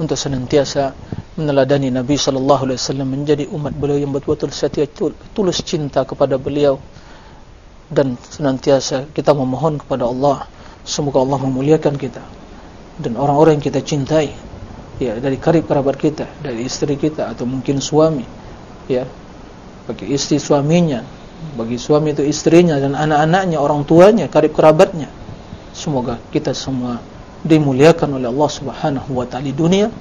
untuk senantiasa meneladani Nabi sallallahu alaihi wasallam menjadi umat beliau yang betul-betul setia tulus cinta kepada beliau. Dan senantiasa kita memohon kepada Allah semoga Allah memuliakan kita dan orang-orang yang kita cintai ya dari karib kerabat kita dari istri kita atau mungkin suami ya bagi istri suaminya bagi suami itu istrinya dan anak-anaknya orang tuanya karib kerabatnya semoga kita semua dimuliakan oleh Allah Subhanahu wa taala di dunia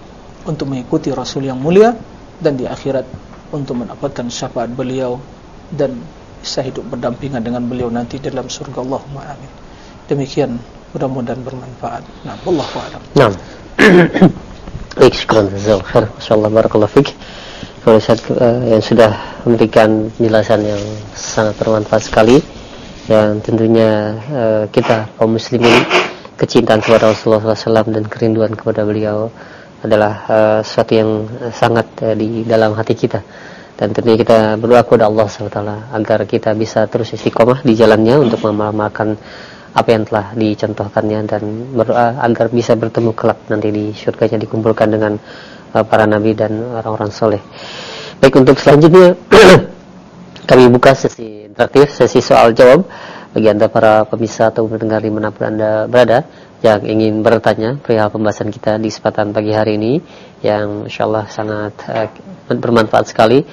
untuk mengikuti rasul yang mulia dan di akhirat untuk mendapatkan syafaat beliau dan bisa hidup berdampingan dengan beliau nanti dalam surga Allahumma amin. Demikian mudah-mudahan bermanfaat. Nah, wallahu a'lam. Nah. [COUGHS] Baik, syukran jazakallahu Masyaallah barakallahu fik. Ustaz uh, yang sudah memberikan penjelasan yang sangat bermanfaat sekali yang tentunya uh, kita kaum muslimin kecintaan kepada Rasulullah SAW dan kerinduan kepada beliau adalah uh, sesuatu yang sangat uh, di dalam hati kita. Dan tentunya kita berdoa kepada Allah SWT agar kita bisa terus istiqomah di jalannya untuk mengamalkan apa yang telah dicontohkannya dan berdoa agar bisa bertemu kelak nanti di surganya dikumpulkan dengan para nabi dan orang-orang soleh. Baik untuk selanjutnya [CLEARS THROAT] kami buka sesi interaktif sesi soal jawab bagi anda para pemirsa atau pendengar di mana anda berada yang ingin bertanya perihal pembahasan kita di kesempatan pagi hari ini yang insyaallah sangat uh, bermanfaat sekali.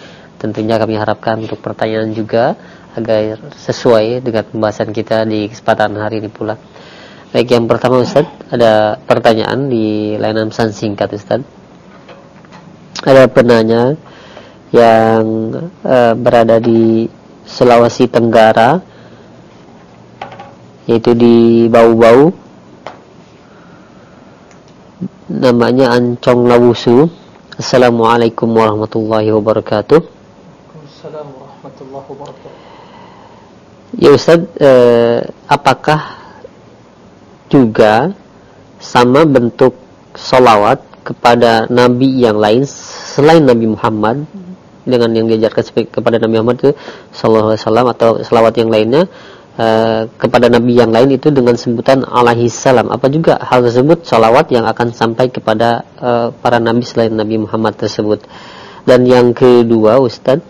Tentunya kami harapkan untuk pertanyaan juga agar sesuai dengan pembahasan kita di kesempatan hari ini pula. Baik yang pertama Ustaz ada pertanyaan di layanan pesan singkat Ustaz ada penanya yang uh, berada di Sulawesi Tenggara yaitu di Bau-Bau. Namanya Ancong Lawusu Assalamualaikum warahmatullahi wabarakatuh. Assalamualaikum warahmatullahi wabarakatuh. Ya Ustaz eh, apakah juga sama bentuk solawat kepada Nabi yang lain selain Nabi Muhammad dengan yang diajarkan kepada Nabi Muhammad itu Sallallahu Alaihi Wasallam atau selawat yang lainnya Eh, kepada nabi yang lain itu dengan sebutan alaihi salam. Apa juga hal tersebut? Salawat yang akan sampai kepada uh, para nabi selain Nabi Muhammad tersebut. Dan yang kedua Ustaz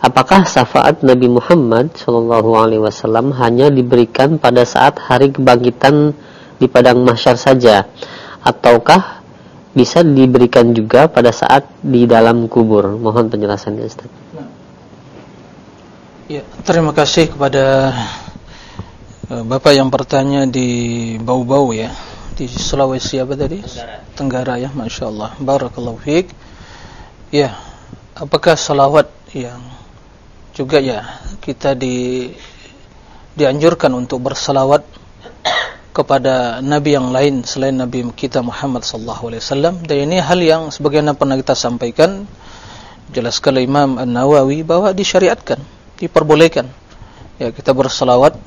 apakah syafaat Nabi Muhammad sallallahu alaihi wasallam hanya diberikan pada saat hari kebangkitan di padang mahsyar saja ataukah bisa diberikan juga pada saat di dalam kubur mohon penjelasannya Ustaz. Ya, terima kasih kepada uh, Bapak yang bertanya di Bau-Bau ya, di Sulawesi apa tadi? Tenggara. Tenggara ya, Masya Allah. Barakallahu fiik. Ya, apakah salawat yang juga ya kita di dianjurkan untuk bersalawat [COUGHS] kepada nabi yang lain selain nabi kita Muhammad sallallahu alaihi wasallam. Dan ini hal yang sebagaimana pernah kita sampaikan. Jelaskan Imam An-Nawawi bahwa disyariatkan diperbolehkan. Ya kita berselawat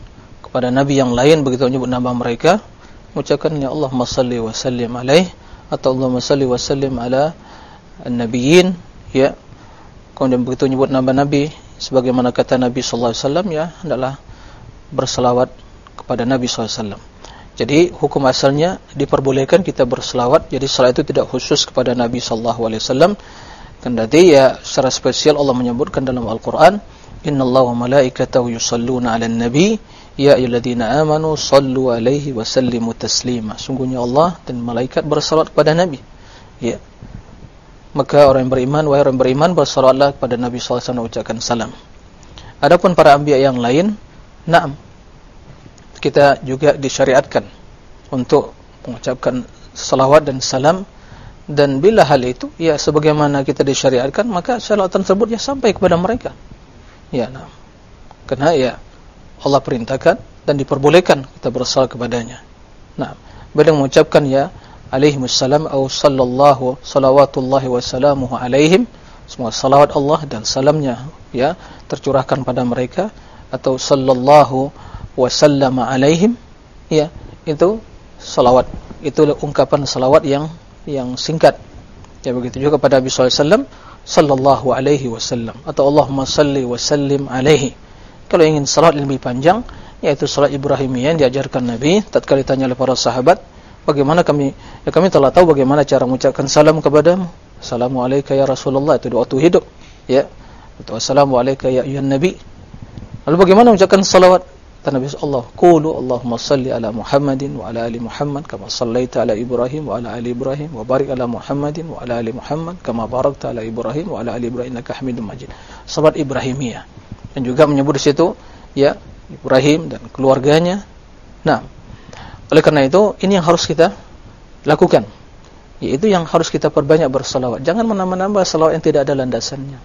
kepada nabi yang lain begitu menyebut nama mereka. Mengucapkan ya Allahumma salli wa sallim alaih atau Allahumma salli wa sallim ala an-nabiyyin. Ya kemudian begitu menyebut nama nabi sebagaimana kata Nabi sallallahu alaihi wasallam ya adalah berselawat kepada Nabi sallallahu alaihi wasallam jadi hukum asalnya diperbolehkan kita berselawat. Jadi salat itu tidak khusus kepada Nabi sallallahu alaihi wasallam. Kendati ya secara spesial Allah menyebutkan dalam Al-Qur'an Inna Allah wa malaikatahu yusalluna ala nabi Ya ayyuladina amanu Sallu alaihi wa sallimu taslima. Sungguhnya Allah dan malaikat bersalat kepada Nabi. Ya. Maka orang yang beriman Wahai orang yang beriman Bersalatlah kepada Nabi SAW Ucapkan salam. Adapun para ambiya yang lain Naam Kita juga disyariatkan Untuk mengucapkan salawat dan salam Dan bila hal itu Ya sebagaimana kita disyariatkan Maka salawat tersebut ya sampai kepada mereka Ya, nah. Karena ya Allah perintahkan dan diperbolehkan kita bersalat kepadanya. Nah, bila mengucapkan ya alaihi wassalam atau sallallahu salawatullahi wassalamuhu alaihim semua salawat Allah dan salamnya ya tercurahkan pada mereka atau sallallahu wa sallama alaihim ya itu salawat. Itu ungkapan salawat yang yang singkat. Ya begitu juga pada Nabi SAW sallallahu alaihi wasallam. Atau Allahumma salli wa sallim alaihi. Kalau ingin salawat lebih panjang yaitu salat Ibrahimiyah yang diajarkan Nabi tatkala ditanya oleh para sahabat bagaimana kami ya kami telah tahu bagaimana cara mengucapkan salam kepadamu. Assalamualaikum ya Rasulullah itu waktu hidup ya. Atau Assalamualaikum ya ayuhan Nabi. Lalu bagaimana mengucapkan salawat Nabi Allah qulu Allahumma salli ala Muhammadin wa ala ali Muhammad kama sallaita ala Ibrahim wa ala ali Ibrahim wa barik ala Muhammadin wa ala ali Muhammad kama barakta ala Ibrahim wa ala ali Ibrahim innaka Hamidum Majid. Salat Ibrahimiyah dan juga menyebut di situ ya Ibrahim dan keluarganya. Nah oleh karena itu ini yang harus kita lakukan yaitu yang harus kita perbanyak bersalawat. Jangan menambah-nambah salawat yang tidak ada landasannya.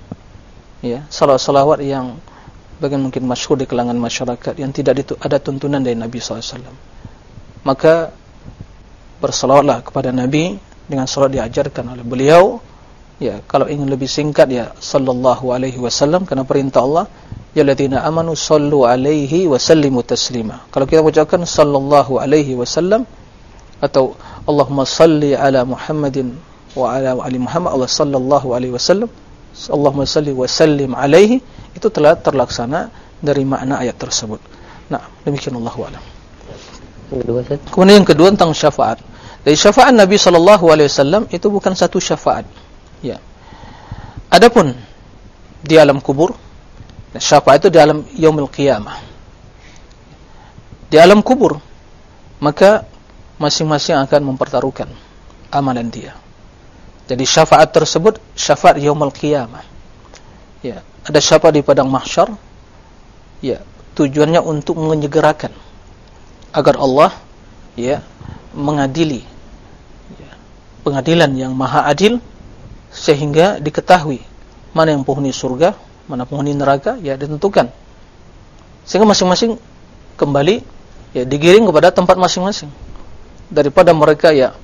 Ya salawat-salawat yang bagian mungkin masyhur di kalangan masyarakat yang tidak ada tuntunan dari Nabi SAW maka bersalawatlah kepada Nabi dengan salat diajarkan oleh beliau. Ya kalau ingin lebih singkat ya sallallahu alaihi wasallam karena perintah Allah ya ladina amanu sallu alaihi wa sallimu taslima. Kalau kita ucapkan sallallahu alaihi wasallam atau Allahumma salli ala Muhammadin wa ala ali Muhammad Allah sallallahu alaihi wasallam Allahumma salli wa sallim alaihi itu telah terlaksana dari makna ayat tersebut. Nah, demikian Allah wa'ala. Kemudian yang kedua tentang syafaat. Dari syafaat Nabi SAW itu bukan satu syafaat. Ya. Adapun di alam kubur, syafaat itu di alam yaumil qiyamah. Di alam kubur, maka masing-masing akan mempertaruhkan amalan dia. Jadi syafaat tersebut syafaat yaumil qiyamah. Ya, ada syafaat di padang mahsyar? Ya tujuannya untuk menyegerakan agar Allah ya mengadili ya, pengadilan yang maha adil sehingga diketahui mana yang penghuni surga mana penghuni neraka ya ditentukan. Sehingga masing-masing kembali ya digiring kepada tempat masing-masing. Daripada mereka ya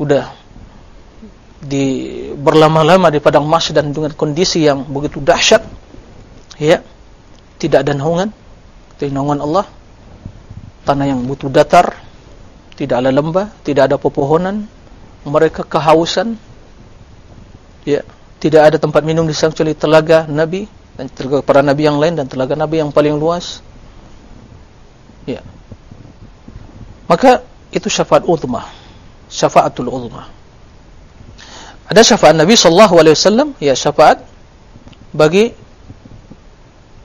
udah di berlama-lama di padang mahsyar dan dengan kondisi yang begitu dahsyat ya tidak ada naungan naungan Allah tanah yang butuh datar tidak ada lembah tidak ada pepohonan mereka kehausan ya tidak ada tempat minum di sana telaga Nabi dan telaga para Nabi yang lain dan telaga Nabi yang paling luas ya. Maka itu syafaat ultimah syafaatul ultimah ada syafaat Nabi sallallahu alaihi wasallam ya syafaat bagi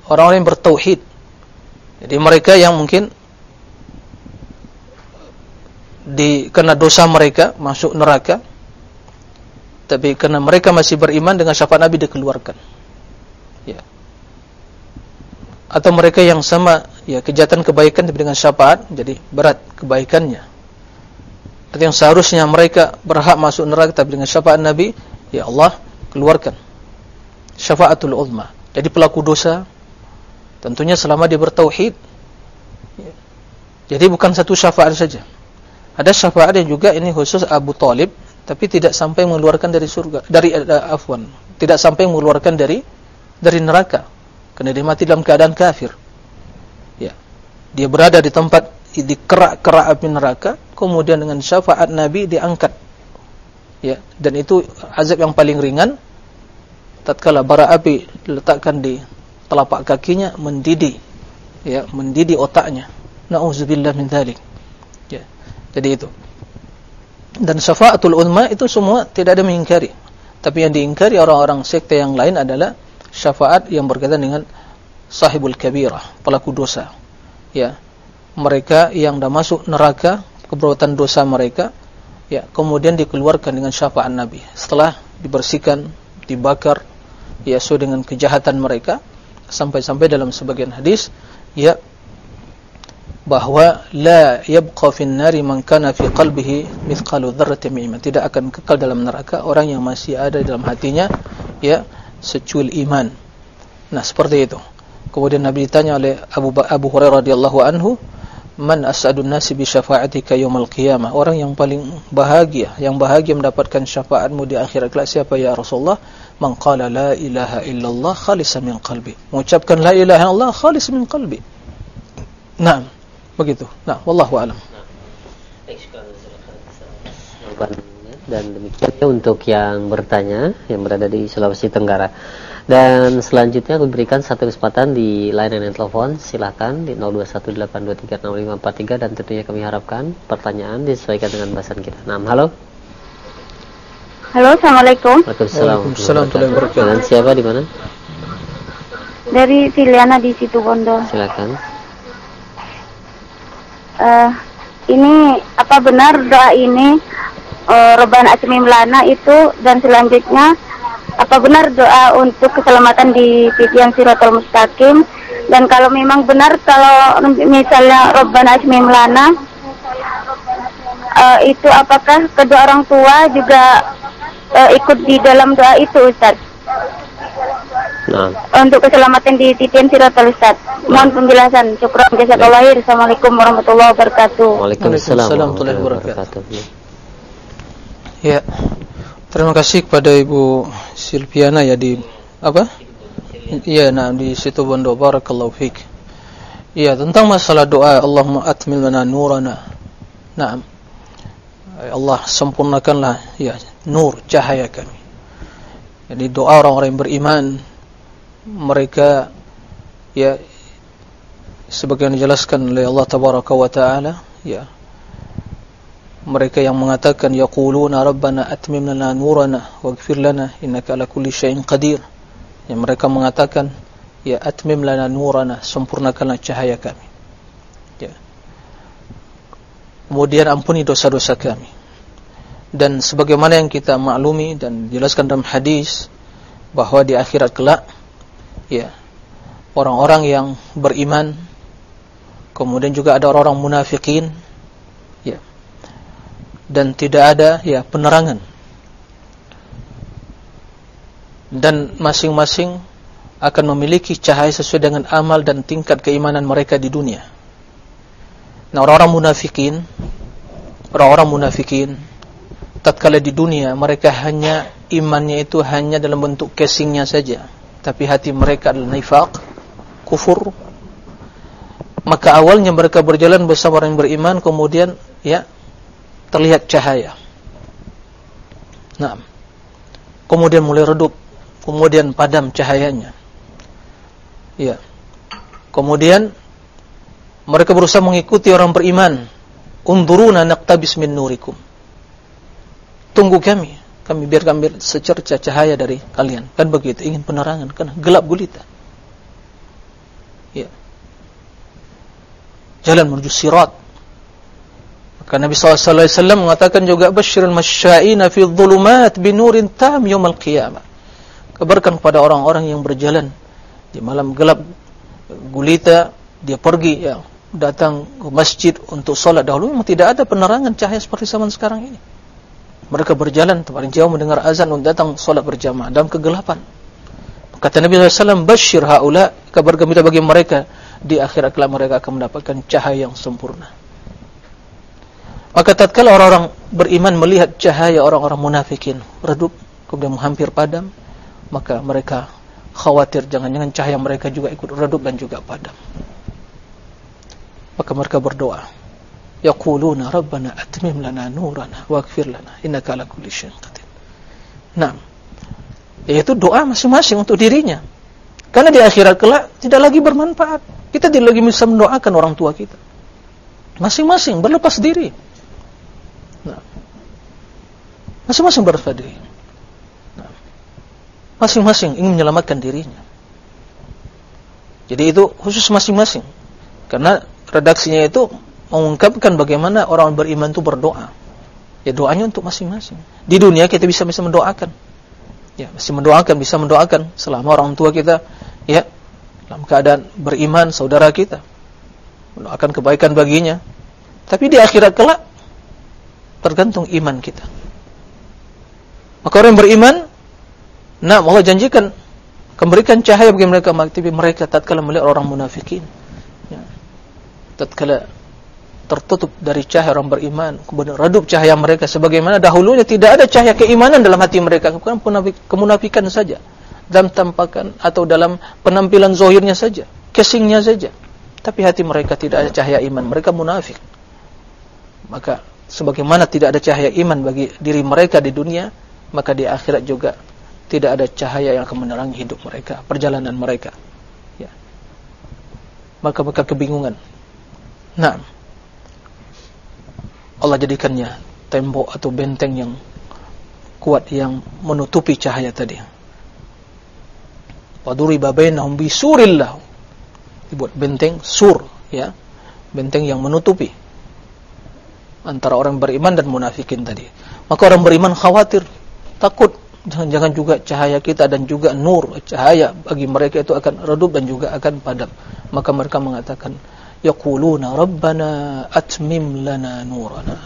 orang-orang yang bertauhid. Jadi mereka yang mungkin di kena dosa mereka masuk neraka tapi karena mereka masih beriman dengan syafaat Nabi dikeluarkan. Ya. Atau mereka yang sama ya kejahatan kebaikan tapi dengan syafaat jadi berat kebaikannya Arti yang seharusnya mereka berhak masuk neraka tapi dengan syafaat Nabi, ya Allah keluarkan syafaatul uzma. Jadi pelaku dosa tentunya selama dia bertauhid. Ya. Jadi bukan satu syafaat saja. Ada syafaat yang juga ini khusus Abu Talib tapi tidak sampai mengeluarkan dari surga dari uh, afwan, tidak sampai mengeluarkan dari dari neraka. Karena dia mati dalam keadaan kafir. Ya. Dia berada di tempat di kerak-kerak api neraka kemudian dengan syafaat Nabi diangkat. Ya dan itu azab yang paling ringan. Tatkala bara api diletakkan di telapak kakinya mendidih. Ya mendidih otaknya. Nauzubillah min dzalik ya jadi itu. Dan syafaatul ulama itu semua tidak ada mengingkari. Tapi yang diingkari orang-orang sekte yang lain adalah syafaat yang berkaitan dengan sahibul kabirah pelaku dosa. Ya mereka yang dah masuk neraka keperbuatan dosa mereka ya kemudian dikeluarkan dengan syafaat Nabi. Setelah dibersihkan dibakar ya sesuai dengan kejahatan mereka sampai-sampai dalam sebagian hadis ya bahwa la yabqa fin nari man kana fi qalbihi mithqalu dzarratin iman. Tidak akan kekal dalam neraka orang yang masih ada dalam hatinya ya secuil iman. Nah seperti itu. Kemudian Nabi ditanya oleh Abu Abu Hurairah radhiyallahu anhu man as'adun nasi bi syafa'atika yaumil qiyamah. Orang yang paling bahagia yang bahagia mendapatkan syafaatmu di akhirat kelak siapa? Ya Rasulullah. Man qala la ilaha illallah khalisan min qalbi. Mengucapkan la ilaha illallah khalis min qalbi. Nah, begitu. Nah, wallahu alam. Dan demikian untuk yang bertanya yang berada di Sulawesi Tenggara. Dan selanjutnya aku berikan satu kesempatan di layanan telepon. Silakan di 0218236543 dan tentunya kami harapkan pertanyaan disesuaikan dengan bahasan kita. Nah, halo. Halo, assalamualaikum. Waalaikumsalam. Waalaikumsalam. Dengan siapa di mana? Dari Filiana di situ Bondo. Silakan. Uh, ini apa benar doa ini uh, Robbana Asmim Lana itu dan selanjutnya apa benar doa untuk keselamatan di titian Siratul Mustaqim dan kalau memang benar kalau misalnya Robbana Asmim Lana uh, itu apakah kedua orang tua juga uh, ikut di dalam doa itu Ustaz? Nah. Untuk keselamatan di titian Siratul Ustaz. Mohon penjelasan. Syukran jazakallahu. Assalamualaikum warahmatullahi wabarakatuh. Waalaikumsalam warahmatullahi wabarakatuh. Ya. Terima kasih kepada Ibu Silviana ya di apa? Iya, nah di situ Bondo barakallahu fik. Iya, tentang masalah doa Allahumma atmil lana nurana. Naam. Ya Allah sempurnakanlah ya nur cahaya kami. Jadi doa orang-orang beriman mereka ya sebagaimana dijelaskan oleh Allah tabaraka wa taala ya mereka yang mengatakan yaquluna rabbana atmim lana nurana waghfir lana innaka ala kulli syai'in qadir. Yang mereka mengatakan ya atmim lana nurana sempurnakanlah cahaya kami. Ya. Kemudian ampuni dosa-dosa kami. Dan sebagaimana yang kita maklumi dan dijelaskan dalam hadis bahwa di akhirat kelak ya orang-orang yang beriman kemudian juga ada orang-orang munafikin dan tidak ada ya penerangan dan masing-masing akan memiliki cahaya sesuai dengan amal dan tingkat keimanan mereka di dunia. Nah orang-orang munafikin, orang-orang munafikin, tatkala di dunia mereka hanya imannya itu hanya dalam bentuk casingnya saja, tapi hati mereka adalah nifak, kufur. Maka awalnya mereka berjalan bersama orang yang beriman, kemudian ya terlihat cahaya. Nah, kemudian mulai redup, kemudian padam cahayanya. Ya, kemudian mereka berusaha mengikuti orang beriman. Unduruna naqtabis min nurikum. Tunggu kami, kami biar kami secerca cahaya dari kalian. Kan begitu, ingin penerangan, kan gelap gulita. Ya. Jalan menuju sirat Karena Nabi SAW mengatakan juga Bashirul masya'ina fi dhulumat binurin tam yawmal qiyamah. Kabarkan kepada orang-orang yang berjalan Di malam gelap Gulita Dia pergi ya, Datang ke masjid untuk solat dahulu. Memang tidak ada penerangan cahaya seperti zaman sekarang ini. Mereka berjalan Paling jauh mendengar azan untuk datang solat berjamaah Dalam kegelapan. Kata Nabi SAW Bashir ha'ula. Kabar gembira bagi mereka Di akhirat kelak mereka akan mendapatkan cahaya yang sempurna Maka tatkala orang-orang beriman melihat cahaya orang-orang munafikin redup kemudian hampir padam, maka mereka khawatir jangan-jangan cahaya mereka juga ikut redup dan juga padam. Maka mereka berdoa, yaquluna rabbana atmim lana nurana waghfir lana innaka ala kulli syai'in qadir. Nah, yaitu doa masing-masing untuk dirinya. Karena di akhirat kelak tidak lagi bermanfaat. Kita tidak lagi bisa mendoakan orang tua kita. Masing-masing berlepas diri. Masing-masing diri. Masing-masing ingin menyelamatkan dirinya. Jadi itu khusus masing-masing. Karena redaksinya itu mengungkapkan bagaimana orang beriman itu berdoa. Ya doanya untuk masing-masing. Di dunia kita bisa bisa mendoakan. Ya, bisa mendoakan, bisa mendoakan selama orang tua kita ya dalam keadaan beriman saudara kita. Mendoakan kebaikan baginya. Tapi di akhirat kelak tergantung iman kita. Maka orang yang beriman, nah Allah janjikan memberikan cahaya bagi mereka, tapi mereka tatkala melihat orang munafikin, ya, tatkala tertutup dari cahaya orang beriman, kemudian redup cahaya mereka sebagaimana dahulunya tidak ada cahaya keimanan dalam hati mereka, bukan kemunafikan saja, dalam tampakan atau dalam penampilan zohirnya saja, casingnya saja. tapi hati mereka tidak ada cahaya iman. Mereka munafik. Maka sebagaimana tidak ada cahaya iman bagi diri mereka di dunia maka di akhirat juga tidak ada cahaya yang akan menerangi hidup mereka perjalanan mereka. Ya. Maka mereka kebingungan. Nah. Allah jadikannya tembok atau benteng yang kuat yang menutupi cahaya tadi. Waduriba bainahum bisurillah dibuat benteng sur ya. Benteng yang menutupi antara orang beriman dan munafikin tadi. Maka orang beriman khawatir takut. Jangan-jangan juga cahaya kita dan juga nur cahaya bagi mereka itu akan redup dan juga akan padam. Maka mereka mengatakan yaquluna rabbana atmim lana nurana.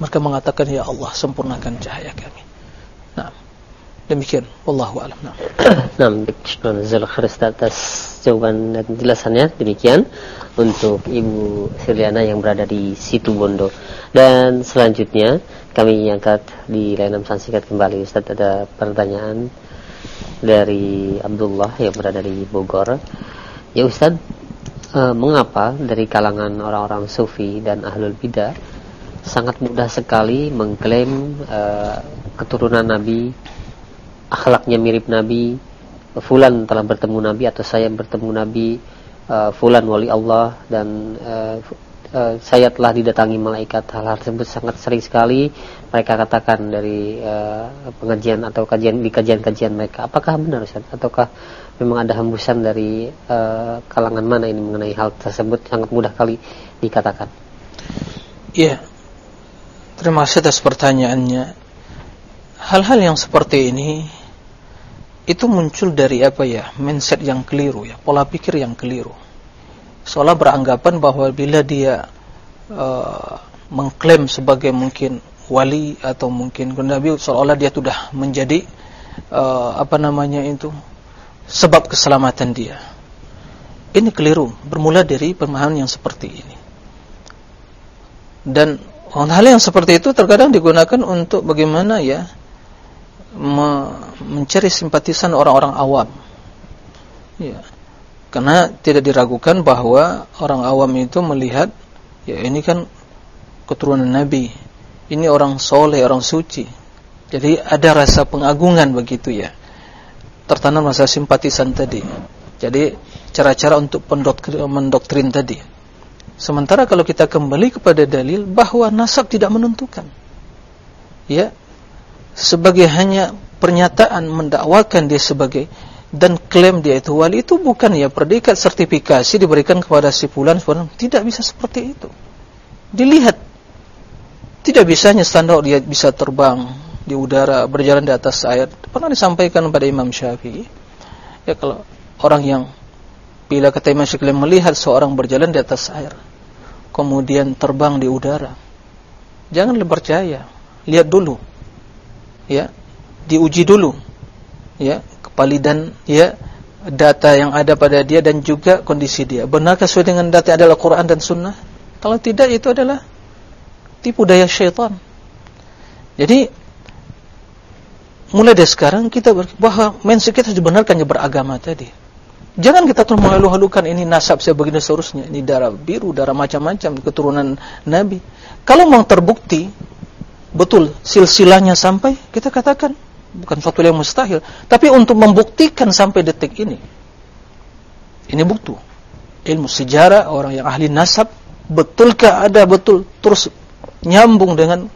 Mereka mengatakan ya Allah sempurnakan cahaya kami demikian. Wallahu alam. Nah jazakallahu khair atas jawaban dan jelasannya demikian untuk Ibu Siliana yang berada di situ Bondo. Dan selanjutnya kami angkat di layanan pesan singkat kembali. Ustaz ada pertanyaan dari Abdullah yang berada di Bogor. Ya Ustaz eh, mengapa dari kalangan orang-orang sufi dan ahlul bidah sangat mudah sekali mengklaim eh, keturunan Nabi akhlaknya mirip Nabi Fulan telah bertemu Nabi atau saya bertemu Nabi uh, Fulan wali Allah dan uh, uh, saya telah didatangi malaikat. Hal-hal tersebut sangat sering sekali mereka katakan dari uh, pengajian atau kajian di kajian-kajian mereka. Apakah benar Ustaz? Ataukah memang ada hembusan dari uh, kalangan mana ini mengenai hal tersebut? Sangat mudah kali dikatakan. Iya terima kasih atas pertanyaannya. Hal-hal yang seperti ini itu muncul dari apa ya? Mindset yang keliru ya. Pola pikir yang keliru. Seolah beranggapan bahwa bila dia uh, mengklaim sebagai mungkin wali atau mungkin nabi seolah dia sudah menjadi uh, apa namanya itu sebab keselamatan dia. Ini keliru. Bermula dari pemahaman yang seperti ini. Dan hal yang seperti itu terkadang digunakan untuk bagaimana ya mencari simpatisan orang-orang awam. Ya. Karena tidak diragukan bahwa orang awam itu melihat ya ini kan keturunan nabi. Ini orang soleh, orang suci. Jadi ada rasa pengagungan begitu ya. Tertanam rasa simpatisan tadi. Jadi cara-cara untuk mendoktrin tadi. Sementara kalau kita kembali kepada dalil bahwa nasab tidak menentukan. Ya, sebagai hanya pernyataan mendakwakan dia sebagai dan klaim dia itu. Wali itu bukan ya predikat sertifikasi diberikan kepada si fulan tidak bisa seperti itu. Dilihat. Tidak bisanya standar dia bisa terbang di udara berjalan di atas air. Pernah disampaikan kepada Imam Syafi'i ya kalau orang yang bila kata Imam Syafi'i melihat seorang berjalan di atas air kemudian terbang di udara jangan percaya. Lihat dulu ya diuji dulu ya kepalidan ya data yang ada pada dia dan juga kondisi dia. Benarkah sesuai dengan data adalah Quran dan Sunnah? Kalau tidak itu adalah tipu daya syaitan. Jadi mulai dari sekarang kita bahwa mindset kita dibenarkan yang beragama tadi. Jangan kita terus melalu-halukan ini nasab saya begini seterusnya. Ini darah biru darah macam-macam keturunan Nabi. Kalau memang terbukti betul silsilahnya sampai kita katakan bukan suatu yang mustahil tapi untuk membuktikan sampai detik ini ini bukti ilmu sejarah orang yang ahli nasab betulkah ada betul terus nyambung dengan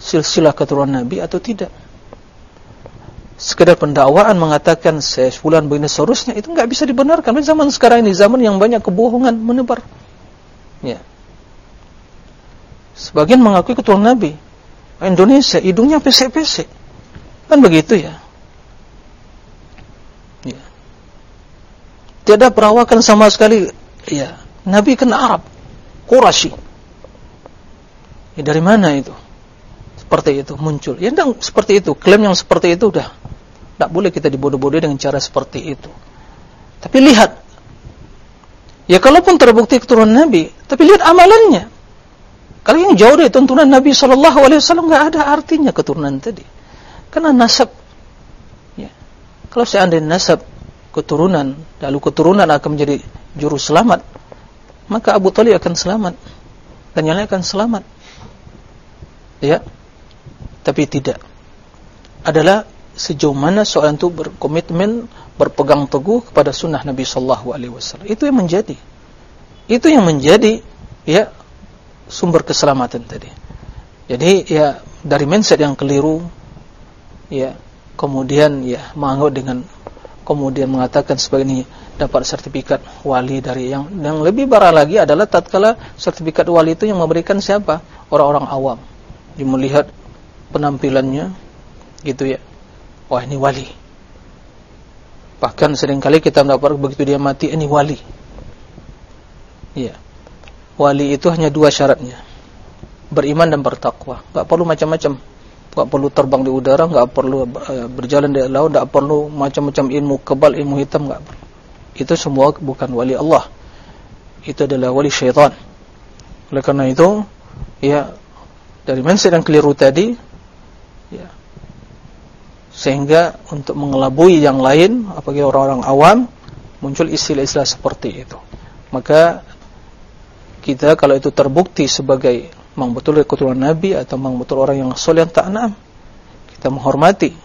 silsilah keturunan Nabi atau tidak? Sekedar pendakwaan mengatakan saya fulan begini seterusnya itu enggak bisa dibenarkan. Di zaman sekarang ini zaman yang banyak kebohongan menebar. Ya. Sebagian mengakui keturunan Nabi Indonesia hidungnya pesek-pesek. Kan begitu ya? Ya. Tidak perawakan sama sekali. Ya. Nabi kan Arab. Quraisy. Ya dari mana itu? Seperti itu muncul. Ya tidak seperti itu. Klaim yang seperti itu sudah tidak boleh kita dibodoh-bodoh dengan cara seperti itu. Tapi lihat. Ya kalaupun terbukti keturunan Nabi tapi lihat amalannya kalau yang jauh dari tuntunan Nabi Shallallahu Alaihi Wasallam nggak ada artinya keturunan tadi, karena nasab. Ya. Kalau seandainya nasab keturunan lalu keturunan akan menjadi juru selamat maka Abu Talib akan selamat. Dan yang lain akan selamat. Ya. Tapi tidak. Adalah sejauh mana seorang itu berkomitmen berpegang teguh kepada sunnah Nabi sallallahu alaihi wasallam. Itu yang menjadi. Itu yang menjadi ya sumber keselamatan tadi. Jadi ya dari mindset yang keliru ya kemudian ya menganggap dengan kemudian mengatakan sebagai ini dapat sertifikat wali dari yang yang lebih parah lagi adalah tatkala sertifikat wali itu yang memberikan siapa? Orang-orang awam dia melihat penampilannya gitu ya. Wah ini wali. Bahkan sering kali kita mendapat begitu dia mati ini wali. Ya wali itu hanya dua syaratnya. Beriman dan bertakwa. Enggak perlu macam-macam. Enggak perlu terbang di udara enggak perlu uh, berjalan di laut enggak perlu macam-macam ilmu kebal ilmu hitam enggak itu semua bukan wali Allah. Itu adalah wali syaitan. Oleh karena itu ya dari mindset yang keliru tadi ya sehingga untuk mengelabui yang lain apalagi orang-orang awam muncul istilah-istilah seperti itu. Maka kita kalau itu terbukti sebagai memang betul keturunan Nabi atau memang betul orang yang soleh tak enam kita menghormati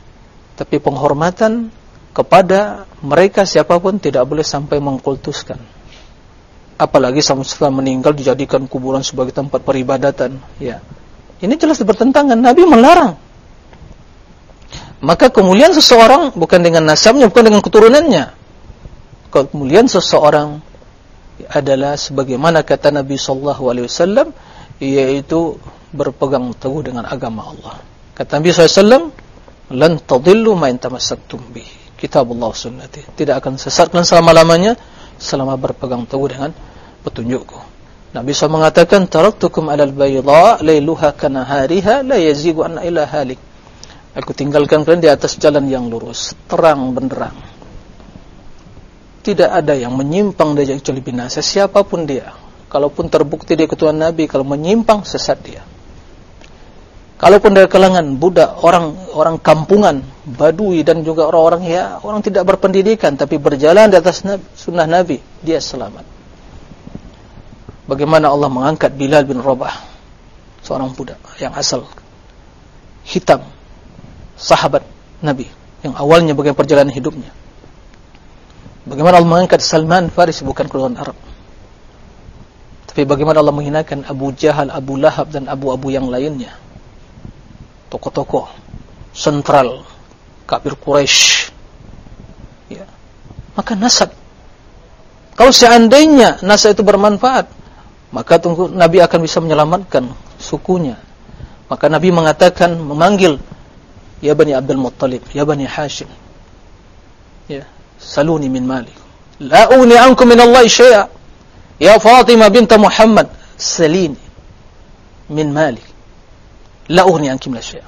tapi penghormatan kepada mereka siapapun tidak boleh sampai mengkultuskan apalagi setelah meninggal dijadikan kuburan sebagai tempat peribadatan ya ini jelas bertentangan. Nabi melarang. Maka kemuliaan seseorang bukan dengan nasabnya, bukan dengan keturunannya. Kemuliaan seseorang adalah sebagaimana kata Nabi sallallahu alaihi wasallam yaitu berpegang teguh dengan agama Allah. Kata Nabi sallallahu alaihi wasallam, "Lan tadillu ma intamassaktum bihi." Kitabullah sunnati. Tidak akan sesat selama-lamanya selama berpegang teguh dengan petunjukku. Nabi SAW mengatakan taraktukum alal bayda lailuha kanahariha la yazigu anna ila halik. Aku tinggalkan kalian di atas jalan yang lurus, terang benderang. Tidak ada yang menyimpang dari kecuali binasa siapapun dia. Kalaupun terbukti dia ketuan Nabi, kalau menyimpang sesat dia. Kalaupun dari kalangan budak, orang orang kampungan, badui dan juga orang-orang ya orang tidak berpendidikan tapi berjalan di atas sunnah Nabi, dia selamat bagaimana Allah mengangkat Bilal bin Rabah seorang budak yang asal hitam sahabat Nabi yang awalnya bagaimana perjalanan hidupnya bagaimana Allah mengangkat Salman Faris bukan keluarga Arab. Tapi bagaimana Allah menghinakan Abu Jahal, Abu Lahab dan Abu-Abu yang lainnya. Tokoh-tokoh sentral kafir Quraisy. Ya. Maka nasab. Kalau seandainya nasab itu bermanfaat maka tunggu Nabi akan bisa menyelamatkan sukunya. Maka Nabi mengatakan memanggil ya bani Abdul Muttalib, ya bani Hashim. Ya, saluni min mali. La uni ankum min Allah syai'a. Ya Fatimah bint Muhammad, salini min mali. La uni ankum la syai'a.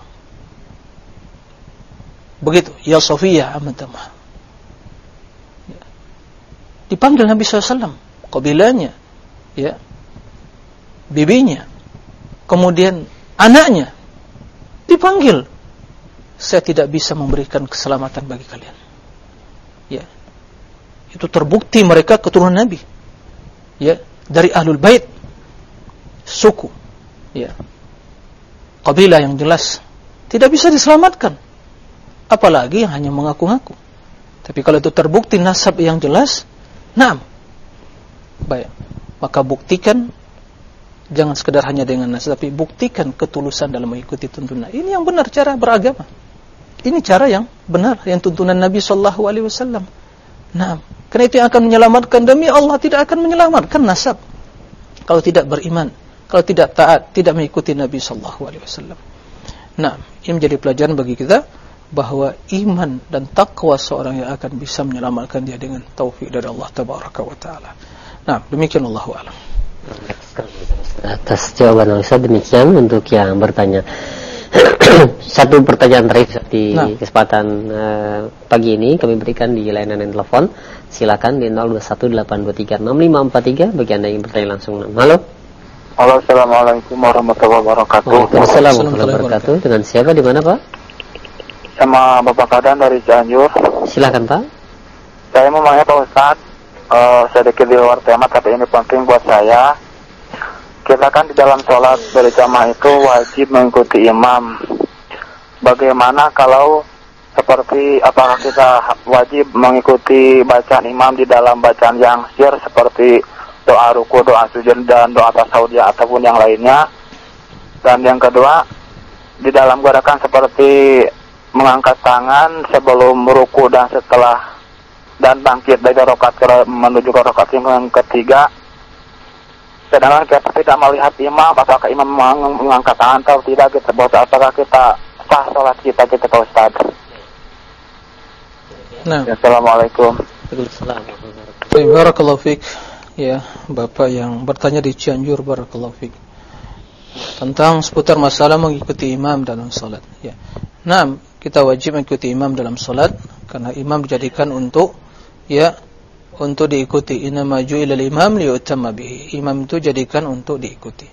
Begitu, ya Safiyah amat ya. Dipanggil Nabi SAW Kabilanya Ya bibinya, kemudian anaknya dipanggil. Saya tidak bisa memberikan keselamatan bagi kalian. Ya, itu terbukti mereka keturunan Nabi. Ya, dari ahlul bait, suku, ya, kabilah yang jelas. Tidak bisa diselamatkan. Apalagi yang hanya mengaku-ngaku. Tapi kalau itu terbukti nasab yang jelas, nah, baik, maka buktikan. Jangan sekedar hanya dengan nas tapi buktikan ketulusan dalam mengikuti tuntunan. Ini yang benar cara beragama. Ini cara yang benar yang tuntunan Nabi sallallahu alaihi wasallam. Nah karena itu yang akan menyelamatkan demi Allah tidak akan menyelamatkan nasab. Kalau tidak beriman kalau tidak taat tidak mengikuti Nabi sallallahu alaihi wasallam. Nah ini menjadi pelajaran bagi kita bahawa iman dan takwa seorang yang akan bisa menyelamatkan dia dengan taufik dari Allah tabaraka wa taala. Nah demikian Allahu a'lam. Atas jawaban Ustaz demikian untuk yang bertanya [COUGHS] satu pertanyaan terakhir di nah. kesempatan uh, pagi ini kami berikan di layanan telepon. Silakan di 0218236543 bagi anda yang bertanya langsung. Halo. Halo assalamualaikum warahmatullahi wabarakatuh. Waalaikumsalam warahmatullahi wabarakatuh. dengan siapa di mana pak? Sama bapak Kadan dari Cianjur. Silakan pak. Saya mau nanya Pak Ustadz, uh, sedikit di luar tema tapi ini penting buat saya. Kita kan di dalam sholat berjamaah itu wajib mengikuti imam. Bagaimana kalau seperti apakah kita wajib mengikuti bacaan imam di dalam bacaan yang sir seperti doa ruku, doa sujud dan doa tasawuf ataupun yang lainnya? Dan yang kedua, di dalam gerakan seperti mengangkat tangan sebelum ruku dan setelah dan bangkit dari rokat menuju ke rokat yang ketiga sedangkan kita tidak melihat imam apakah imam mengangkat tangan atau tidak kita bos apakah kita sah sholat kita kita Pak Ustaz Nah. Assalamualaikum. Waalaikumsalam. Barakallahu fiik. Ya, Bapak yang bertanya di Cianjur barakallahu fiik. Tentang seputar masalah mengikuti imam dalam salat, ya. Nah, kita wajib mengikuti imam dalam salat karena imam dijadikan untuk ya untuk diikuti. Inna maju ila imam liyutamma bihi. Imam itu jadikan untuk diikuti.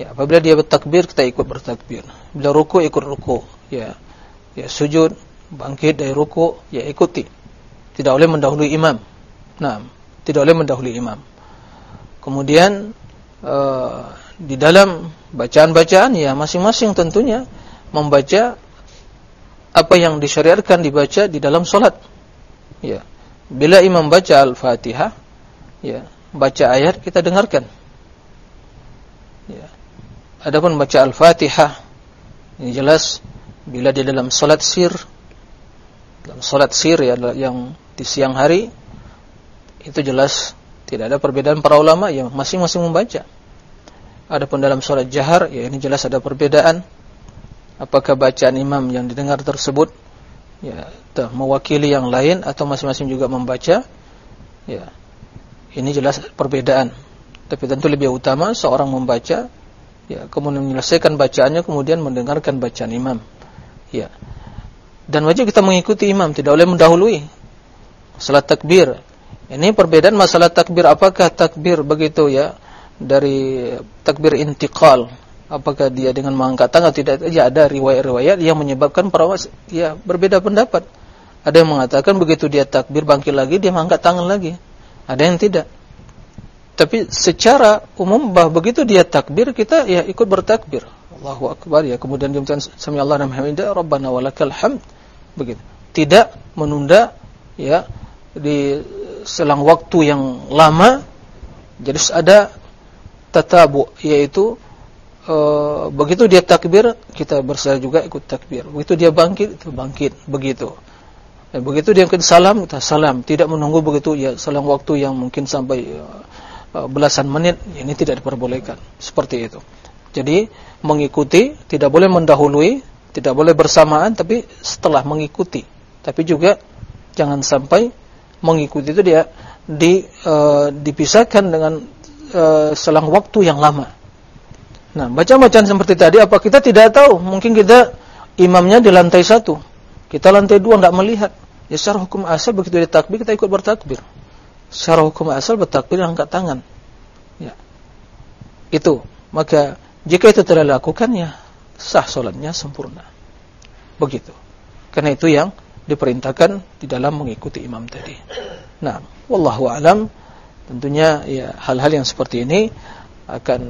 Ya apabila dia bertakbir kita ikut bertakbir. Bila ruku ikut ruku. Ya ya sujud bangkit dari ruku ya ikuti. Tidak boleh mendahului imam. Nah tidak boleh mendahului imam. Kemudian uh, di dalam bacaan-bacaan ya masing-masing tentunya membaca apa yang disyariatkan dibaca di dalam solat. Ya bila imam baca Al-Fatihah, ya, baca ayat kita dengarkan. Ya. Adapun baca Al-Fatihah, ini jelas bila di dalam salat sir, dalam salat sir ya yang di siang hari itu jelas tidak ada perbedaan para ulama yang masing-masing membaca. Adapun dalam salat jahar ya ini jelas ada perbedaan apakah bacaan imam yang didengar tersebut ya mewakili yang lain atau masing-masing juga membaca? Ya. Ini jelas perbedaan. Tapi tentu lebih utama seorang membaca ya kemudian menyelesaikan bacaannya kemudian mendengarkan bacaan imam. Ya. Dan wajib kita mengikuti imam tidak boleh mendahului. Salat takbir. Ini perbedaan masalah takbir. Apakah takbir begitu ya dari takbir intiqal apakah dia dengan mengangkat tangan tidak? Ya ada riwayat-riwayat yang menyebabkan para ya berbeda pendapat. Ada yang mengatakan begitu dia takbir bangkit lagi dia mengangkat tangan lagi. Ada yang tidak. Tapi secara umum bah begitu dia takbir kita ya ikut bertakbir. Allahu akbar ya. Kemudian dia sami Allah wa hamida rabbana walakal hamd. Begitu. Tidak menunda ya di selang waktu yang lama. Jadi ada tatabu yaitu uh, begitu dia takbir kita bersah juga ikut takbir. Begitu dia bangkit itu bangkit. Begitu. Dan begitu dia akan salam kita salam. Tidak menunggu begitu ya salam waktu yang mungkin sampai uh, belasan menit ini tidak diperbolehkan. Seperti itu. Jadi mengikuti tidak boleh mendahului tidak boleh bersamaan tapi setelah mengikuti. Tapi juga jangan sampai mengikuti itu dia di, uh, dipisahkan dengan uh, selang waktu yang lama Nah, baca-bacaan seperti tadi apa kita tidak tahu? Mungkin kita imamnya di lantai satu, kita lantai dua tidak melihat. Ya secara hukum asal begitu dia takbir kita ikut bertakbir. Secara hukum asal bertakbir angkat tangan. Ya. Itu. Maka jika itu telah dilakukan ya sah solatnya sempurna. Begitu. Karena itu yang diperintahkan di dalam mengikuti imam tadi. Nah, wallahu alam tentunya ya hal-hal yang seperti ini akan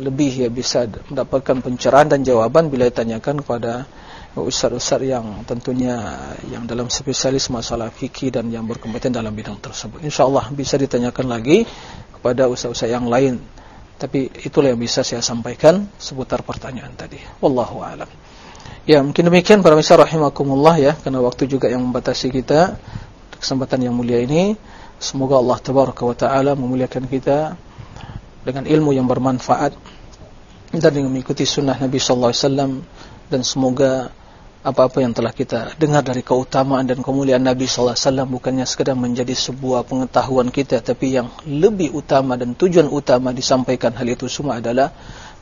lebih ya bisa mendapatkan pencerahan dan jawaban bila ditanyakan kepada ustaz-ustaz yang tentunya yang dalam spesialis masalah fikih dan yang berkompeten dalam bidang tersebut. InsyaAllah bisa ditanyakan lagi kepada ustaz-ustaz yang lain. Tapi itulah yang bisa saya sampaikan seputar pertanyaan tadi. Wallahu a'lam. Ya, mungkin demikian para misal rahimakumullah ya, karena waktu juga yang membatasi kita kesempatan yang mulia ini. Semoga Allah tabaraka wa taala memuliakan kita dengan ilmu yang bermanfaat dan dengan mengikuti sunnah Nabi sallallahu alaihi wasallam dan semoga apa-apa yang telah kita dengar dari keutamaan dan kemuliaan Nabi sallallahu alaihi wasallam bukannya sekadar menjadi sebuah pengetahuan kita tapi yang lebih utama dan tujuan utama disampaikan hal itu semua adalah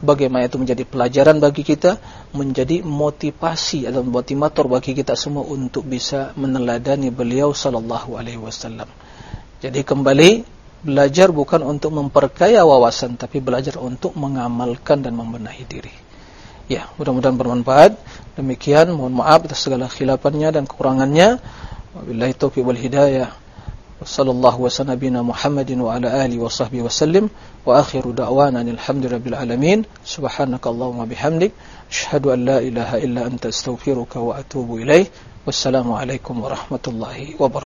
bagaimana itu menjadi pelajaran bagi kita menjadi motivasi atau motivator bagi kita semua untuk bisa meneladani beliau sallallahu alaihi wasallam. Jadi kembali belajar bukan untuk memperkaya wawasan tapi belajar untuk mengamalkan dan membenahi diri. Ya, mudah-mudahan bermanfaat. Demikian, mohon maaf atas segala khilafannya dan kekurangannya. Wabillahi taufiq wal hidayah. Sallallahu wa sallam nabina Muhammadin wa ala alihi wa sahbihi wa sallim wa akhiru da'wana alhamdulillahil alamin subhanakallahumma bihamdik asyhadu an la ilaha illa anta astaghfiruka wa atubu ilaik wassalamu alaikum warahmatullahi wabarakatuh